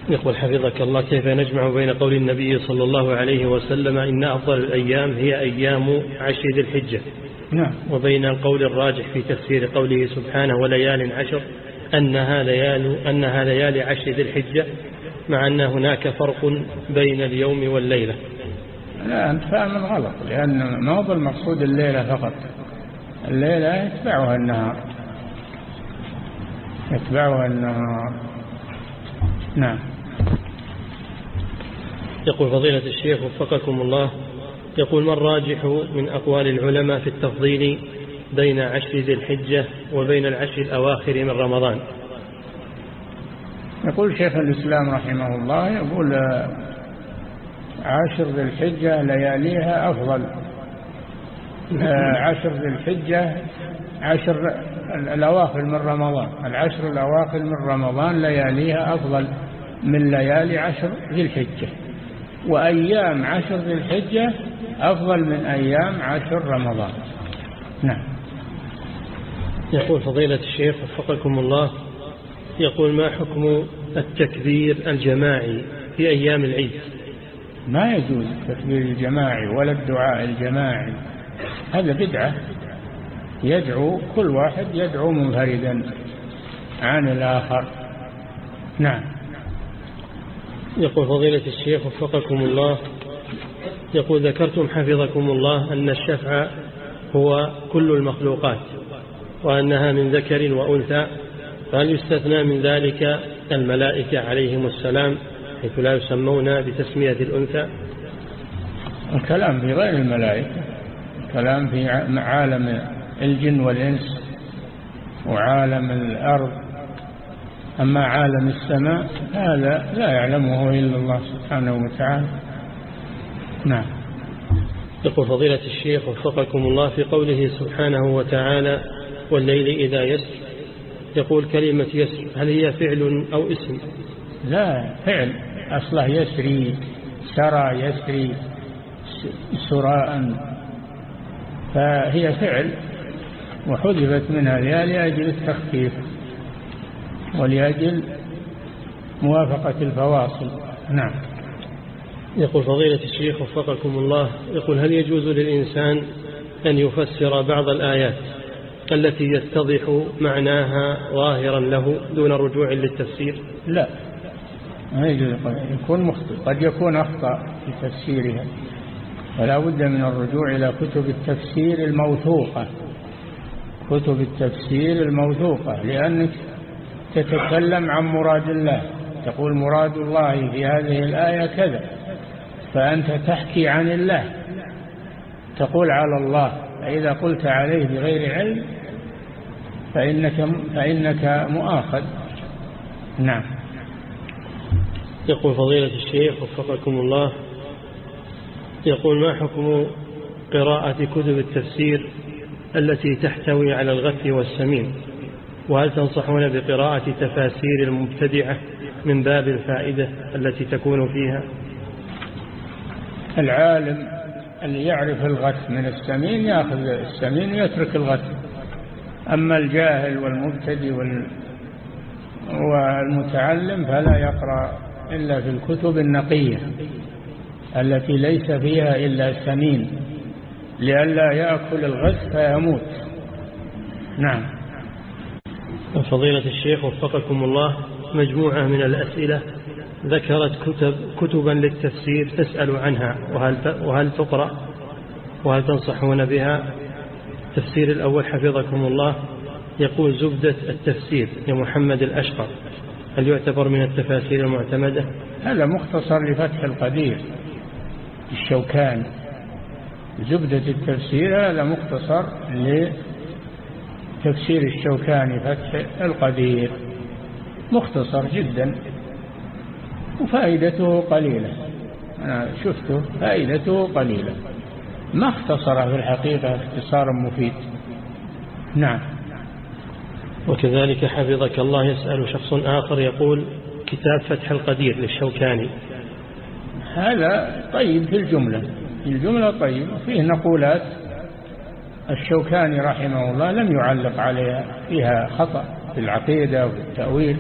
S5: يقول حفظك الله كيف نجمع بين قول النبي صلى الله عليه وسلم إن أفضل الأيام هي أيام عشر ذي الحجة.
S4: نعم.
S5: وبين القول الراجح في تفسير قوله سبحانه وليال عشر. أنها ليال, أنها ليالي عشر ذي الحجة مع أن هناك فرق بين اليوم والليلة.
S4: لا أنت فاهم غلط لأن ما هو بالمقصود الليلة فقط. الليلة يتبعها النهار. يتبعها النهار. نعم.
S5: يقول فضيلة الشيخ وفقكم الله يقول ما الراجح من أقوال العلماء في التفضيل بين عشر ذي الحجة وبين العشر الأواخر من رمضان.
S4: يقول شيخ الإسلام رحمه الله يقول عشر ذي الحجة لياليها أفضل. عشر ذي الحجة عشر الأواخر من رمضان. العشر الأواخر من رمضان لياليها أفضل من ليالي عشر ذي الحجة. وأيام عشر ذي الحجة أفضل من أيام عشر رمضان. نعم.
S5: يقول فضيلة الشيخ وفقكم الله يقول ما حكم التكبير الجماعي في أيام العيد؟
S4: ما يجوز التكبير الجماعي ولا الدعاء الجماعي هذا بدعة. يدعو كل واحد يدعو منفردا عن الآخر. نعم.
S5: يقول فضيلة الشيخ وفقكم الله يقول ذكرتم حفظكم الله أن الشفع هو كل المخلوقات. وأنها من ذكر وأنثى فهل يستثنى من ذلك الملائكة عليهم السلام حيث لا يسمون بتسمية الأنثى.
S4: الكلام في غير الملائكة الكلام في عالم الجن والإنس وعالم الأرض. أما عالم السماء هذا لا يعلمه إلا الله سبحانه وتعالى. نعم.
S5: يقول فضيلة الشيخ وفقكم الله في قوله سبحانه وتعالى والليل إذا يسر. يقول كلمة يسر هل هي فعل أو اسم؟
S4: لا فعل. أصله يسري سرى يسري سراء. فهي فعل وحذفت منها لأجل التخفيف ولأجل موافقة الفواصل. نعم.
S5: يقول فضيلة الشيخ وفقكم الله يقول هل يجوز للإنسان أن يفسر بعض الآيات؟ التي يتضح معناها ظاهرا له دون رجوع للتفسير؟
S4: لا. ما يجوز يكون مخطئ. قد يكون أخطأ في تفسيرها. فلا بد من الرجوع إلى كتب التفسير الموثوقة. كتب التفسير الموثوقة. لأنك تتكلم عن مراد الله. تقول مراد الله في هذه الآية كذا. فأنت تحكي عن الله. تقول على الله. فإذا قلت عليه بغير علم فإنك, فإنك مؤاخذ. نعم.
S5: يقول فضيلة الشيخ وفقكم الله يقول ما حكم قراءة كتب التفسير التي تحتوي على الغث والسمين؟ وهل تنصحون بقراءة تفاسير المبتدعة من باب الفائدة التي تكون فيها؟
S4: العالم اللي يعرف الغث من السمين يأخذ السمين ويترك الغث. أما الجاهل والمبتدي والمتعلم فلا يقرأ إلا في الكتب النقية التي ليس فيها إلا سمين لئلا يأكل الغث فيموت. نعم.
S5: فضيلة الشيخ وفقكم الله مجموعة من الأسئلة ذكرت كتب كتبا للتفسير تسأل عنها. وهل وهل تقرأ؟ وهل تنصحون بها؟ التفسير الأول حفظكم الله. يقول زبدة التفسير لمحمد الأشقر. هل يعتبر من التفاسير المعتمدة؟
S4: هذا مختصر لفتح القدير. الشوكان. زبدة التفسير هذا مختصر لتفسير الشوكاني فتح القدير. مختصر جدا. وفائدته قليلة. أنا شفته فائدته قليلة. ما اختصر في الحقيقة اختصارا مفيد. نعم.
S5: وكذلك حفظك الله يسأل شخص آخر يقول كتاب فتح القدير للشوكاني.
S4: هذا طيب في الجملة. في الجملة طيب. فيه نقولات. الشوكاني رحمه الله لم يعلق عليها فيها خطأ في العقيدة والتأويل.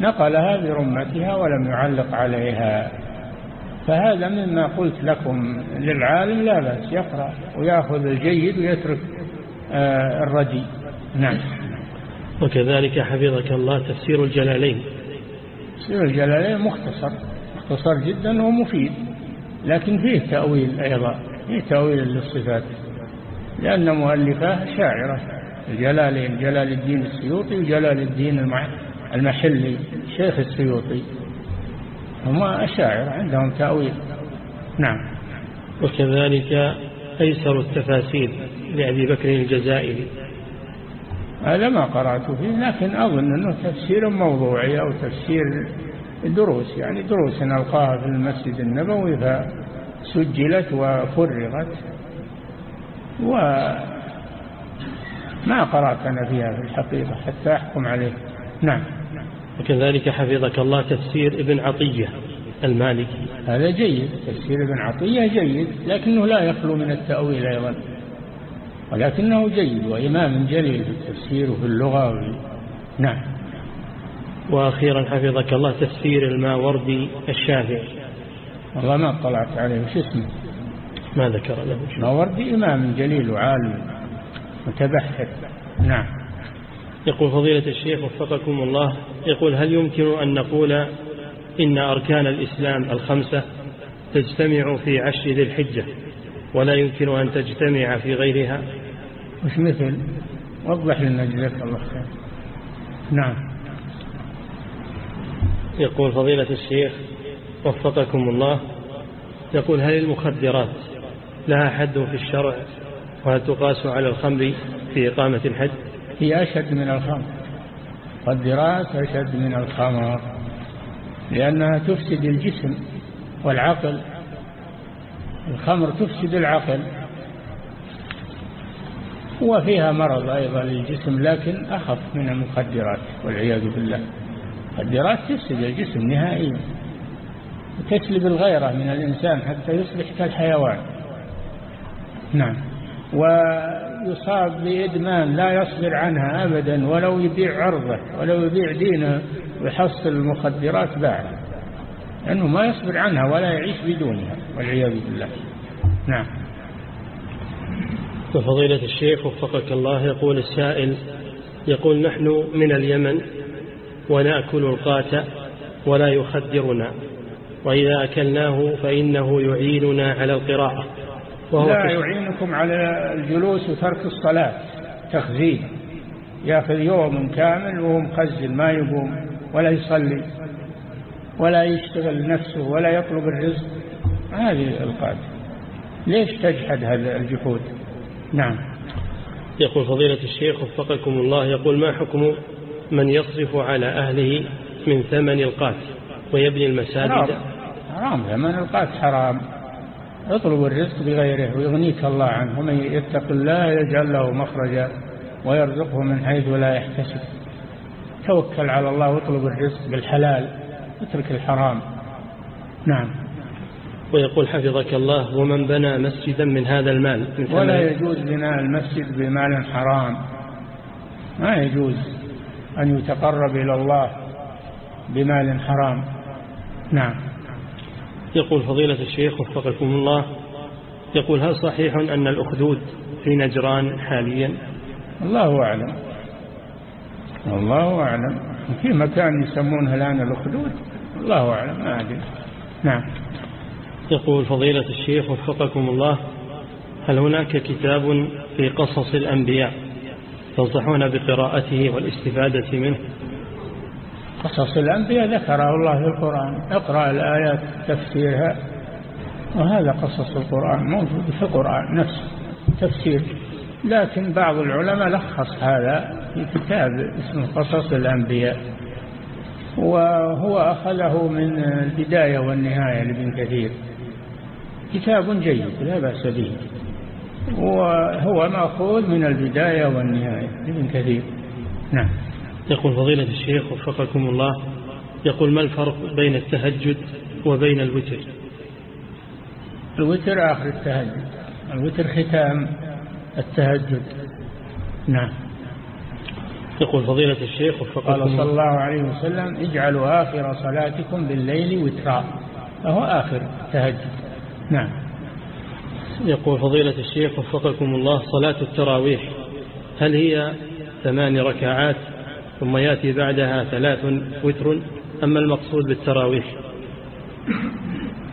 S4: نقلها برمتها ولم يعلق عليها. فهذا مما قلت لكم للعالم لا بأس يقرأ ويأخذ الجيد ويترك آه، الردي. نعم.
S5: وكذلك حفظك الله تفسير الجلالين.
S4: تفسير الجلالين مختصر مختصر جدا ومفيد لكن فيه تأويل أيضا فيه تأويل للصفات لأن مؤلفاه شاعرة الجلالين جلال الدين السيوطي وجلال الدين المحلي شيخ السيوطي هم أشاعر عندهم تأويل. نعم.
S5: وكذلك أيسر التفاسير لأبي بكر الجزائري.
S4: هذا ما قرأت فيه لكن أظن أنه تفسير موضوعي أو تفسير دروس يعني دروس نلقاها في المسجد النبوي فسجلت وفرغت. وما قرأت أنا فيها في الحقيقة حتى أحكم عليه. نعم.
S5: وكذلك حفظك الله تفسير ابن عطية المالكي
S4: هذا جيد. تفسير ابن عطية جيد لكنه لا يخلو من التأويل أيضا. ولكنه جيد وإمام جليل في التفسير وفي اللغة وفي... نعم.
S5: وأخيرا حفظك الله تفسير الماوردي الشافعي.
S4: والله ما اطلعت عليه. وش اسمه؟
S5: ما ذكر له
S4: ماوردي إمام جليل وعالم متبحر نعم.
S5: يقول فضيلة الشيخ وفقكم الله يقول هل يمكن أن نقول إن أركان الإسلام الخمسة تجتمع في عشر ذي الحجة ولا يمكن أن تجتمع في غيرها؟
S4: وش مثل؟ وضح لنا جزاك الله خير. نعم.
S5: يقول فضيلة الشيخ وفقكم الله يقول هل المخدرات لها حد في الشرع وهل تقاس على الخمر في إقامة الحد
S4: هي أشد من الخمر المخدرات أشد من الخمر لأنها تفسد الجسم والعقل الخمر تفسد العقل وفيها مرض أيضا للجسم لكن أخف من المخدرات والعياذ بالله. المخدرات تفسد الجسم نهائيا وتسلب الغيرة من الإنسان حتى يصبح كالحيوان. نعم. ويصاب بإدمان لا يصبر عنها أبدا ولو يبيع عرضه ولو يبيع دينه ويحصل المخدرات باعة. لأنه ما يصبر عنها ولا يعيش بدونها والعياذ بالله. نعم.
S5: وفضيلة الشيخ وفقك الله يقول السائل يقول نحن من اليمن ونأكل القات ولا يخدرنا وإذا أكلناه فإنه يعيننا على القراءة.
S4: وهو لا يعينكم على الجلوس وترك الصلاة. تخزين. ياخذ يوم كامل وهو مخزن ما يقوم ولا يصلي ولا يشتغل نفسه ولا يطلب الرزق. هذه القاعدة ليش تجحد هذا الجحود؟ نعم.
S5: يقول فضيلة الشيخ وفقكم الله يقول ما حكم من يصرف على أهله من ثمن القات ويبني المساجد؟
S4: حرام. ثمن القات حرام. اطلب الرزق بغيره ويغنيك الله عنه. ومن يتق الله يجعل له مخرجا ويرزقه من حيث لا يحتسب. توكل على الله واطلب الرزق بالحلال اترك الحرام. نعم.
S5: ويقول حفظك الله ومن بنى مسجدا من هذا المال؟ من
S4: ولا يجوز بناء المسجد بمال حرام. ما يجوز أن يتقرب إلى الله بمال حرام. نعم.
S5: يقول فضيلة الشيخ وفقكم الله يقول هل صحيح أن الأخدود في نجران حاليا؟
S4: الله أعلم. الله أعلم. في مكان يسمونها الآن الأخدود؟ الله أعلم. ما أدري. نعم.
S5: يقول فضيلة الشيخ وفقكم الله هل هناك كتاب في قصص الأنبياء تنصحون بقراءته والاستفادة منه؟
S4: قصص الأنبياء ذكره الله في القرآن اقرأ الآيات تفسيرها. وهذا قصص القرآن موجود في القرآن نفسه تفسير. لكن بعض العلماء لخص هذا في كتاب اسمه قصص الأنبياء. وهو أخذه من البداية والنهاية لابن كثير. كتاب جيد لا بأس به. وهو مأخوذ من البداية والنهاية لابن كثير. نعم.
S5: يقول فضيلة الشيخ وفقكم الله يقول ما الفرق بين التهجد وبين الوتر؟
S4: الوتر آخر التهجد الوتر ختام التهجد نعم.
S5: يقول فضيلة الشيخ وفقكم
S4: قال صلى الله. عليه وسلم اجعلوا آخر صلاتكم بالليل وترا. فهو آخر التهجد نعم.
S5: يقول فضيلة الشيخ وفقكم الله صلاة التراويح هل هي ثمان ركعات؟ ثم يأتي بعدها ثلاث وتر أما المقصود بالتراويح.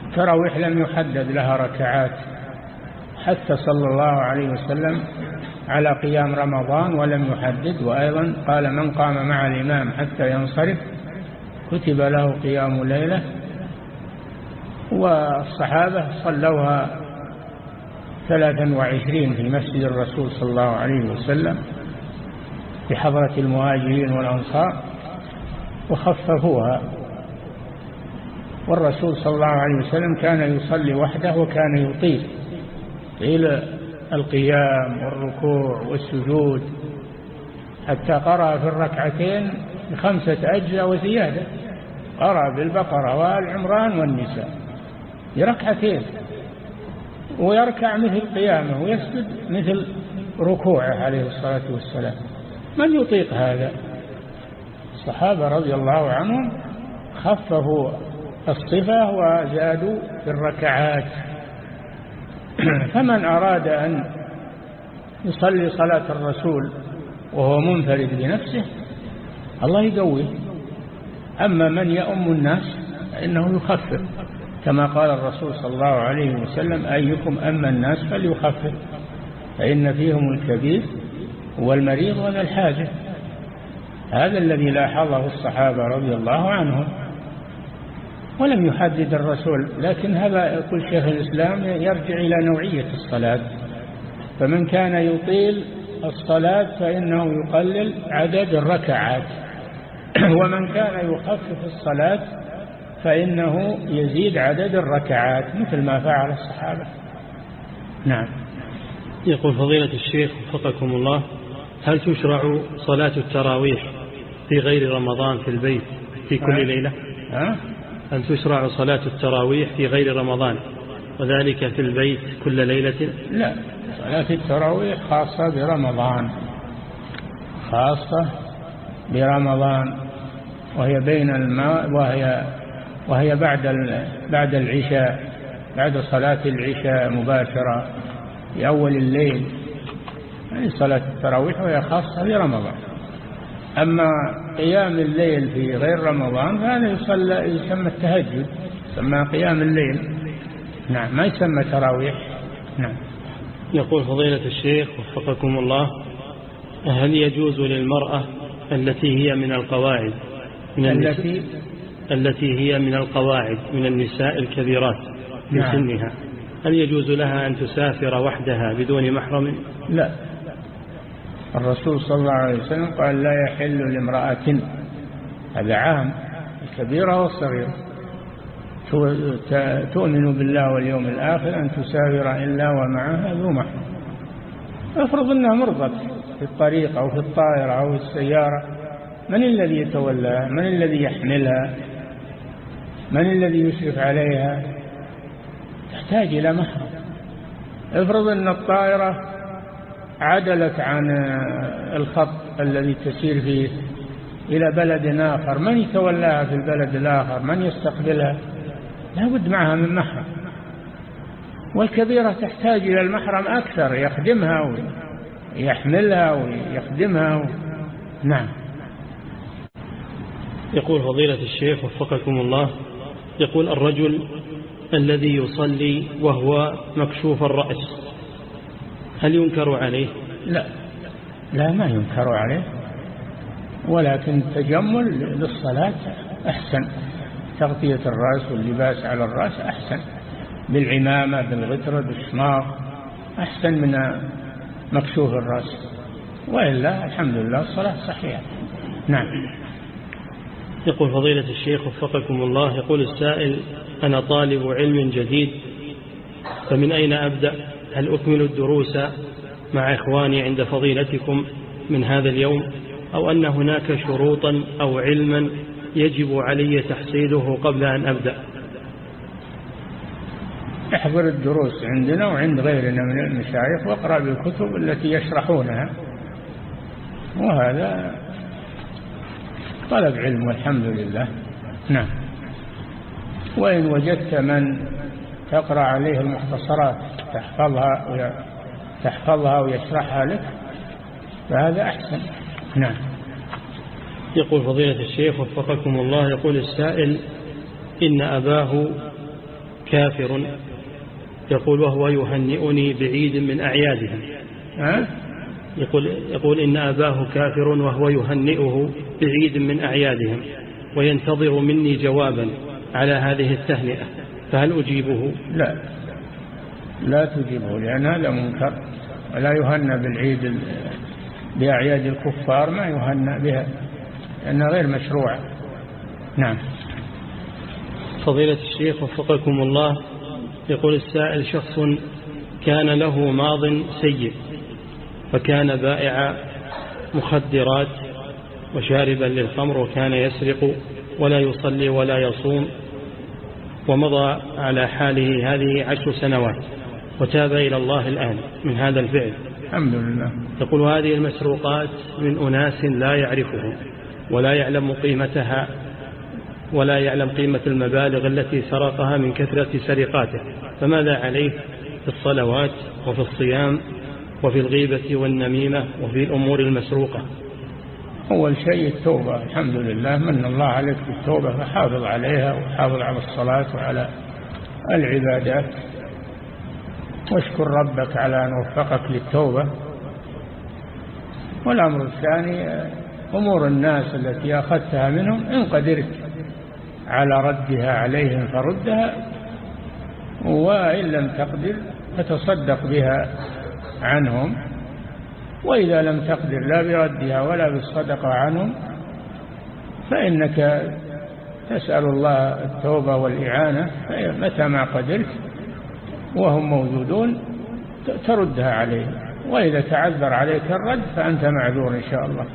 S4: التراويح لم يحدد لها ركعات حتى صلى الله عليه وسلم على قيام رمضان ولم يحدد. وأيضا قال من قام مع الإمام حتى ينصرف كتب له قيام ليلة والصحابة صلوها ثلاثا وعشرين في مسجد الرسول صلى الله عليه وسلم. بحضرة المهاجرين والأنصار وخففوها. والرسول صلى الله عليه وسلم كان يصلي وحده وكان يطيل إلى القيام والركوع والسجود حتى قرأ في الركعتين بخمسة أجزاء وزيادة. قرأ بالبقرة والعمران والنساء بركعتين ويركع مثل قيامه ويسجد مثل ركوعه عليه الصلاة والسلام. من يطيق هذا؟ الصحابة رضي الله عنهم خففوا الصفة وزادوا في الركعات. فمن أراد أن يصلي صلاة الرسول وهو منفرد بنفسه الله يقويه. أما من يأم الناس فإنه يخفف كما قال الرسول صلى الله عليه وسلم أيكم أما الناس فليخفف فإن فيهم الكبير والمريض وذا الحاجة. هذا الذي لاحظه الصحابة رضي الله عنهم. ولم يحدد الرسول لكن هذا يقول شيخ الإسلام يرجع إلى نوعية الصلاة. فمن كان يطيل الصلاة فإنه يقلل عدد الركعات. ومن كان يخفف الصلاة فإنه يزيد عدد الركعات مثل ما فعل الصحابة. نعم.
S5: يقول فضيلة الشيخ وفقكم الله هل تشرع صلاة التراويح في غير رمضان في البيت في كل ليلة؟
S4: ها؟
S5: هل تشرع صلاة التراويح في غير رمضان وذلك في البيت كل ليلة؟
S4: لا صلاة التراويح خاصة برمضان خاصة برمضان وهي بين الماء وهي وهي بعد بعد العشاء بعد صلاة العشاء مباشرة في أول الليل. يعني صلاة التراويح وهي خاصة برمضان أما قيام الليل في غير رمضان فهذا يصلى يسمى التهجد يسمى قيام الليل. نعم ما يسمى تراويح. نعم.
S5: يقول فضيلة الشيخ وفقكم الله هل يجوز للمرأة التي هي من القواعد من
S4: التي؟
S5: التي هي من القواعد من النساء الكبيرات في
S4: نعم.
S5: سنها هل يجوز لها أن تسافر وحدها بدون محرم؟
S4: لا. الرسول صلى الله عليه وسلم قال لا يحل لامرأة هذا عام الكبيرة والصغيرة تؤمن بالله واليوم الآخر أن تسافر إلا ومعها ذو محرم. افرض أنها مرضت في الطريق أو في الطائرة أو في السيارة. من الذي يتولاها من الذي يحملها؟ من الذي يشرف عليها؟ تحتاج إلى محرم. افرض أن الطائرة عدلت عن الخط الذي تسير فيه إلى بلد آخر. من يتولاها في البلد الآخر؟ من يستقبلها؟ لا بد معها من محرم. والكبيرة تحتاج إلى المحرم أكثر يخدمها ويحملها ويخدمها و... نعم.
S5: يقول فضيلة الشيخ وفقكم الله يقول الرجل الذي يصلي وهو مكشوف الرأس. هل ينكر عليه؟
S4: لا. لا ما ينكر عليه. ولكن التجمل للصلاة أحسن. تغطية الرأس واللباس على الرأس أحسن. بالعمامة بالغترة بالشماغ أحسن من مكشوف الرأس. وإلا الحمد لله الصلاة صحيحة. نعم.
S5: يقول فضيلة الشيخ وفقكم الله يقول السائل أنا طالب علم جديد فمن أين أبدأ؟ هل أكمل الدروس مع إخواني عند فضيلتكم من هذا اليوم أو أن هناك شروطا أو علما يجب علي تحصيله قبل أن أبدأ؟
S4: احضر الدروس عندنا وعند غيرنا من المشايخ واقرأ بالكتب التي يشرحونها. وهذا طلب علم والحمد لله. نعم. وإن وجدت من تقرأ عليه المختصرات تحفظها تحفظها ويشرحها لك فهذا أحسن. نعم.
S5: يقول فضيلة الشيخ وفقكم الله يقول السائل إن أباه كافر. يقول وهو يهنئني بعيد من أعيادهم.
S4: ها؟
S5: يقول, يقول إن أباه كافر وهو يهنئه بعيد من أعيادهم وينتظر مني جوابا على هذه التهنئة فهل أجيبه؟
S4: لا. لا تجيبه لأن هذا منكر. ولا يهنى بالعيد بأعياد الكفار ما يهنى بها لأنها غير مشروعة نعم.
S5: فضيلة الشيخ وفقكم الله يقول السائل شخص كان له ماض سيء فكان بائع مخدرات وشاربا للخمر وكان يسرق ولا يصلي ولا يصوم ومضى على حاله هذه عشر سنوات. وتاب إلى الله الآن من هذا الفعل.
S4: الحمد لله.
S5: يقول هذه المسروقات من أناس لا يعرفهم ولا يعلم قيمتها ولا يعلم قيمة المبالغ التي سرقها من كثرة سرقاته. فماذا عليه؟ في الصلوات وفي الصيام وفي الغيبة والنميمة وفي الأمور المسروقة.
S4: أول شيء التوبة. الحمد لله. من الله عليك بالتوبة فحافظ عليها وحافظ على الصلاة وعلى العبادات. واشكر ربك على أن وفقك للتوبة. والأمر الثاني أمور الناس التي أخذتها منهم إن قدرت على ردها عليهم فردها وإن لم تقدر فتصدق بها عنهم. وإذا لم تقدر لا بردها ولا بالصدقة عنهم فإنك تسأل الله التوبة والإعانة متى ما قدرت وهم موجودون تردها عليهم وإذا تعذر عليك الرد فأنت معذور إن شاء الله.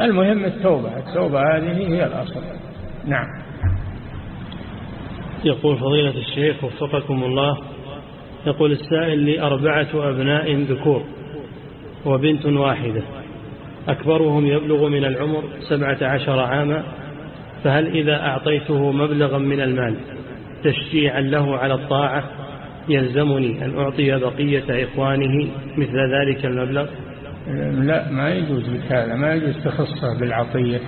S4: المهم التوبة. التوبة هذه هي الأصل. نعم.
S5: يقول فضيلة الشيخ وفقكم الله يقول السائل لي أربعة أبناء ذكور وبنت واحدة أكبرهم يبلغ من العمر سبعة عشر عاما فهل إذا أعطيته مبلغا من المال تشجيعا له على الطاعة؟ يلزمني أن أعطي بقية إخوانه مثل ذلك المبلغ؟
S4: لا ما يجوز لك هذا ما يجوز تخصه بالعطية.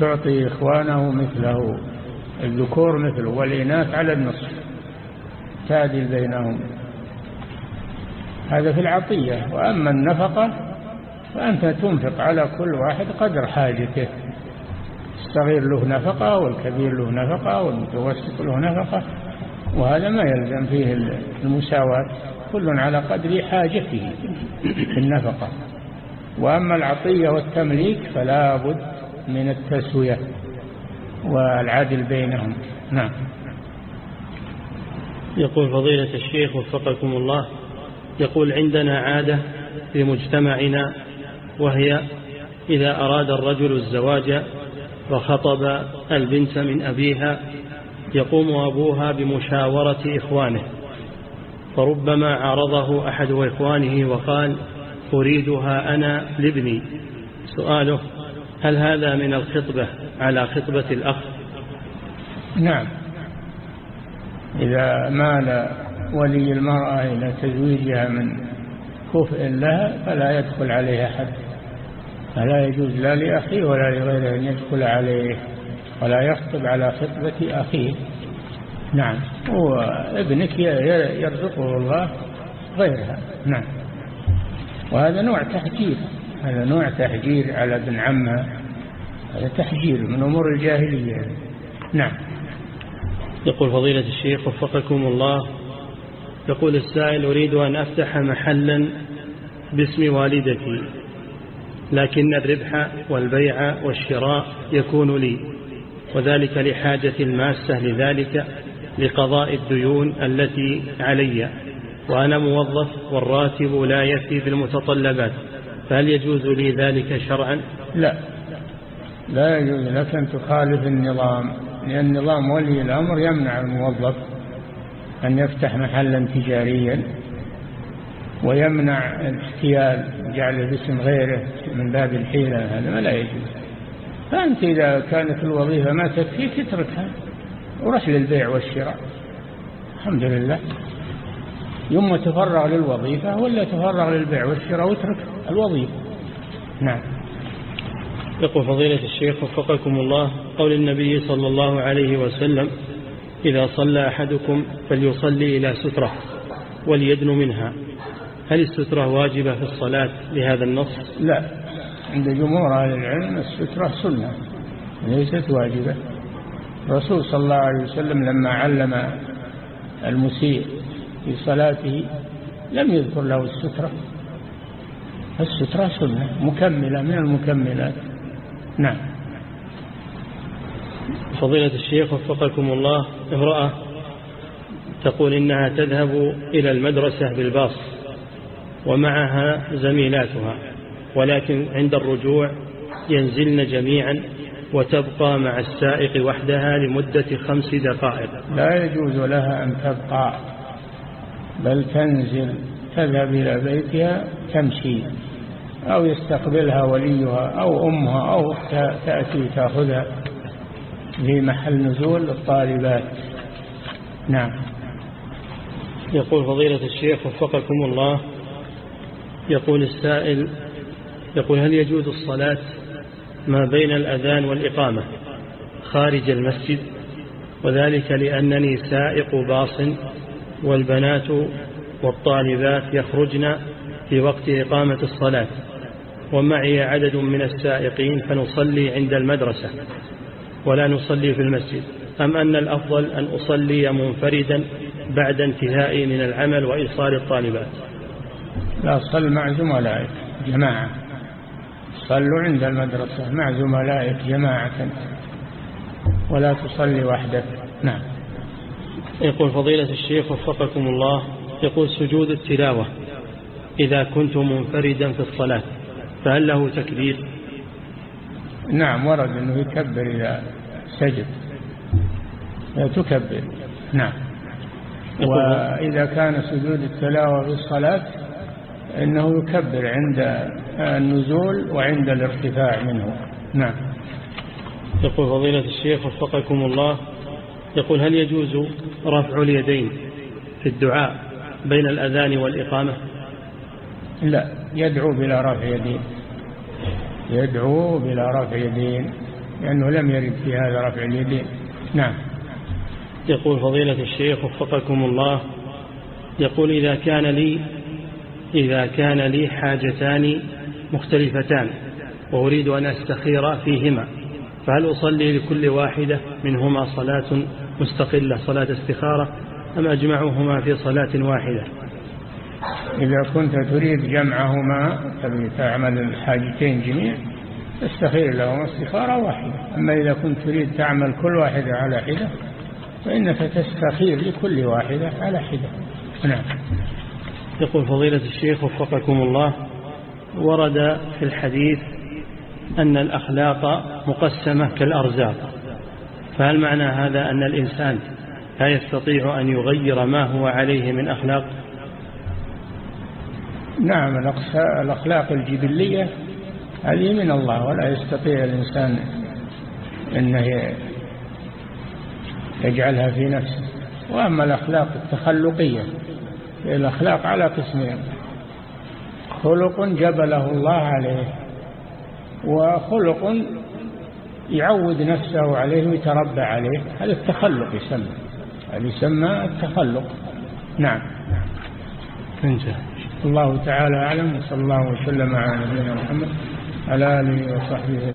S4: تعطي إخوانه مثله الذكور مثله والإناث على النصف تعدل بينهم. هذا في العطية. وأما النفقة فأنت تنفق على كل واحد قدر حاجته. الصغير له نفقة والكبير له نفقة والمتوسط له نفقة. وهذا ما يلزم فيه المساواة كل على قدر حاجته في النفقة. وأما العطية والتمليك فلا بد من التسوية والعدل بينهم. نعم.
S5: يقول فضيلة الشيخ وفقكم الله يقول عندنا عادة في مجتمعنا وهي إذا أراد الرجل الزواج وخطب البنت من أبيها يقوم أبوها بمشاورة إخوانه فربما عارضه أحد إخوانه وقال أريدها أنا لابني. سؤاله هل هذا من الخطبة على خطبة الأخ؟
S4: نعم. إذا مال ولي المرأة إلى تزويجها من كفء لها فلا يدخل عليها حد فلا يجوز لا لأخيه ولا لغيره أن يدخل عليه. ولا يخطب على خطبة أخيه. نعم. وابنك يرزقه الله غيرها. نعم. وهذا نوع تحجير. هذا نوع تحجير على ابن عمها هذا تحجير من أمور الجاهلية. نعم.
S5: يقول فضيلة الشيخ وفقكم الله. يقول السائل أريد أن أفتح محلا باسم والدتي لكن الربح والبيع والشراء يكون لي. وذلك لحاجة الماسة لذلك لقضاء الديون التي علي. وأنا موظف والراتب لا يفي بالمتطلبات فهل يجوز لي ذلك شرعا؟
S4: لا. لا يجوز لك أن تخالف النظام لأن نظام ولي الأمر يمنع الموظف أن يفتح محلا تجاريا ويمنع الاحتيال جعله باسم غيره من باب الحيلة. هذا ما لا يجوز. فأنت إذا كانت الوظيفة ما تكفيك اتركها ورح للبيع والشراء. الحمد لله. يوم تفرغ للوظيفة ولا تفرغ للبيع والشراء واترك الوظيفة. نعم.
S5: يقول فضيلة الشيخ وفقكم الله قول النبي صلى الله عليه وسلم إذا صلى أحدكم فليصلي إلى سترة وليدن منها. هل السترة واجبة في الصلاة لهذا النص؟
S4: لا. عند جمهور أهل العلم السترة سنة ليست واجبة. الرسول صلى الله عليه وسلم لما علم المسيء في صلاته لم يذكر له السترة. السترة سنة مكملة من المكملات. نعم.
S5: فضيلة الشيخ وفقكم الله امرأة تقول إنها تذهب إلى المدرسة بالباص ومعها زميلاتها. ولكن عند الرجوع ينزلن جميعا وتبقى مع السائق وحدها لمدة خمس دقائق.
S4: لا يجوز لها أن تبقى بل تنزل تذهب إلى بيتها تمشي أو يستقبلها وليها أو أمها أو تأتي تأخذها في محل نزول الطالبات. نعم.
S5: يقول فضيلة الشيخ وفقكم الله يقول السائل يقول هل يجوز الصلاة ما بين الأذان والإقامة خارج المسجد؟ وذلك لأنني سائق باص والبنات والطالبات يخرجن في وقت إقامة الصلاة ومعي عدد من السائقين فنصلي عند المدرسة ولا نصلي في المسجد. أم أن الأفضل أن أصلي منفردا بعد انتهائي من العمل وإيصال الطالبات؟
S4: لا صل مع زملائك جماعة. صلوا عند المدرسة مع زملائك جماعة. ولا تصلي وحدك. نعم.
S5: يقول فضيلة الشيخ وفقكم الله يقول سجود التلاوة إذا كنت منفردا في الصلاة فهل له تكبير؟
S4: نعم ورد أنه يكبر إذا سجد. تكبر. نعم. وإذا كان سجود التلاوة في الصلاة إنه يكبر عند النزول وعند الارتفاع منه. نعم.
S5: يقول فضيلة الشيخ وفقكم الله يقول هل يجوز رفع اليدين في الدعاء بين الأذان والإقامة؟
S4: لا يدعو بلا رفع يدين. يدعو بلا رفع يدين لأنه لم يرد في هذا رفع اليدين. نعم.
S5: يقول فضيلة الشيخ وفقكم الله يقول إذا كان لي إذا كان لي حاجتان مختلفتان وأريد أن أستخير فيهما. فهل أصلي لكل واحدة منهما صلاة مستقلة صلاة استخارة أم أجمعهما في صلاة واحدة؟
S4: إذا كنت تريد جمعهما تعمل الحاجتين جميع تستخير لهما استخارة واحدة. أما إذا كنت تريد تعمل كل واحدة على حدة فإنك تستخير لكل واحدة على حدة. نعم.
S5: يقول فضيلة الشيخ وفقكم الله ورد في الحديث أن الأخلاق مقسمة كالأرزاق. فهل معنى هذا أن الإنسان لا يستطيع أن يغير ما هو عليه من أخلاق؟
S4: نعم الأخلاق الجبلية هذه من الله ولا يستطيع الإنسان أنه يجعلها في نفسه. وأما الأخلاق التخلقية الأخلاق على قسمين. خلق جبله الله عليه وخلق يعود نفسه عليه ويتربى عليه. هذا التخلق يسمى هذا يسمى التخلق. نعم. انتهى. الله تعالى أعلم وصلى الله وسلم على نبينا محمد على آله وصحبه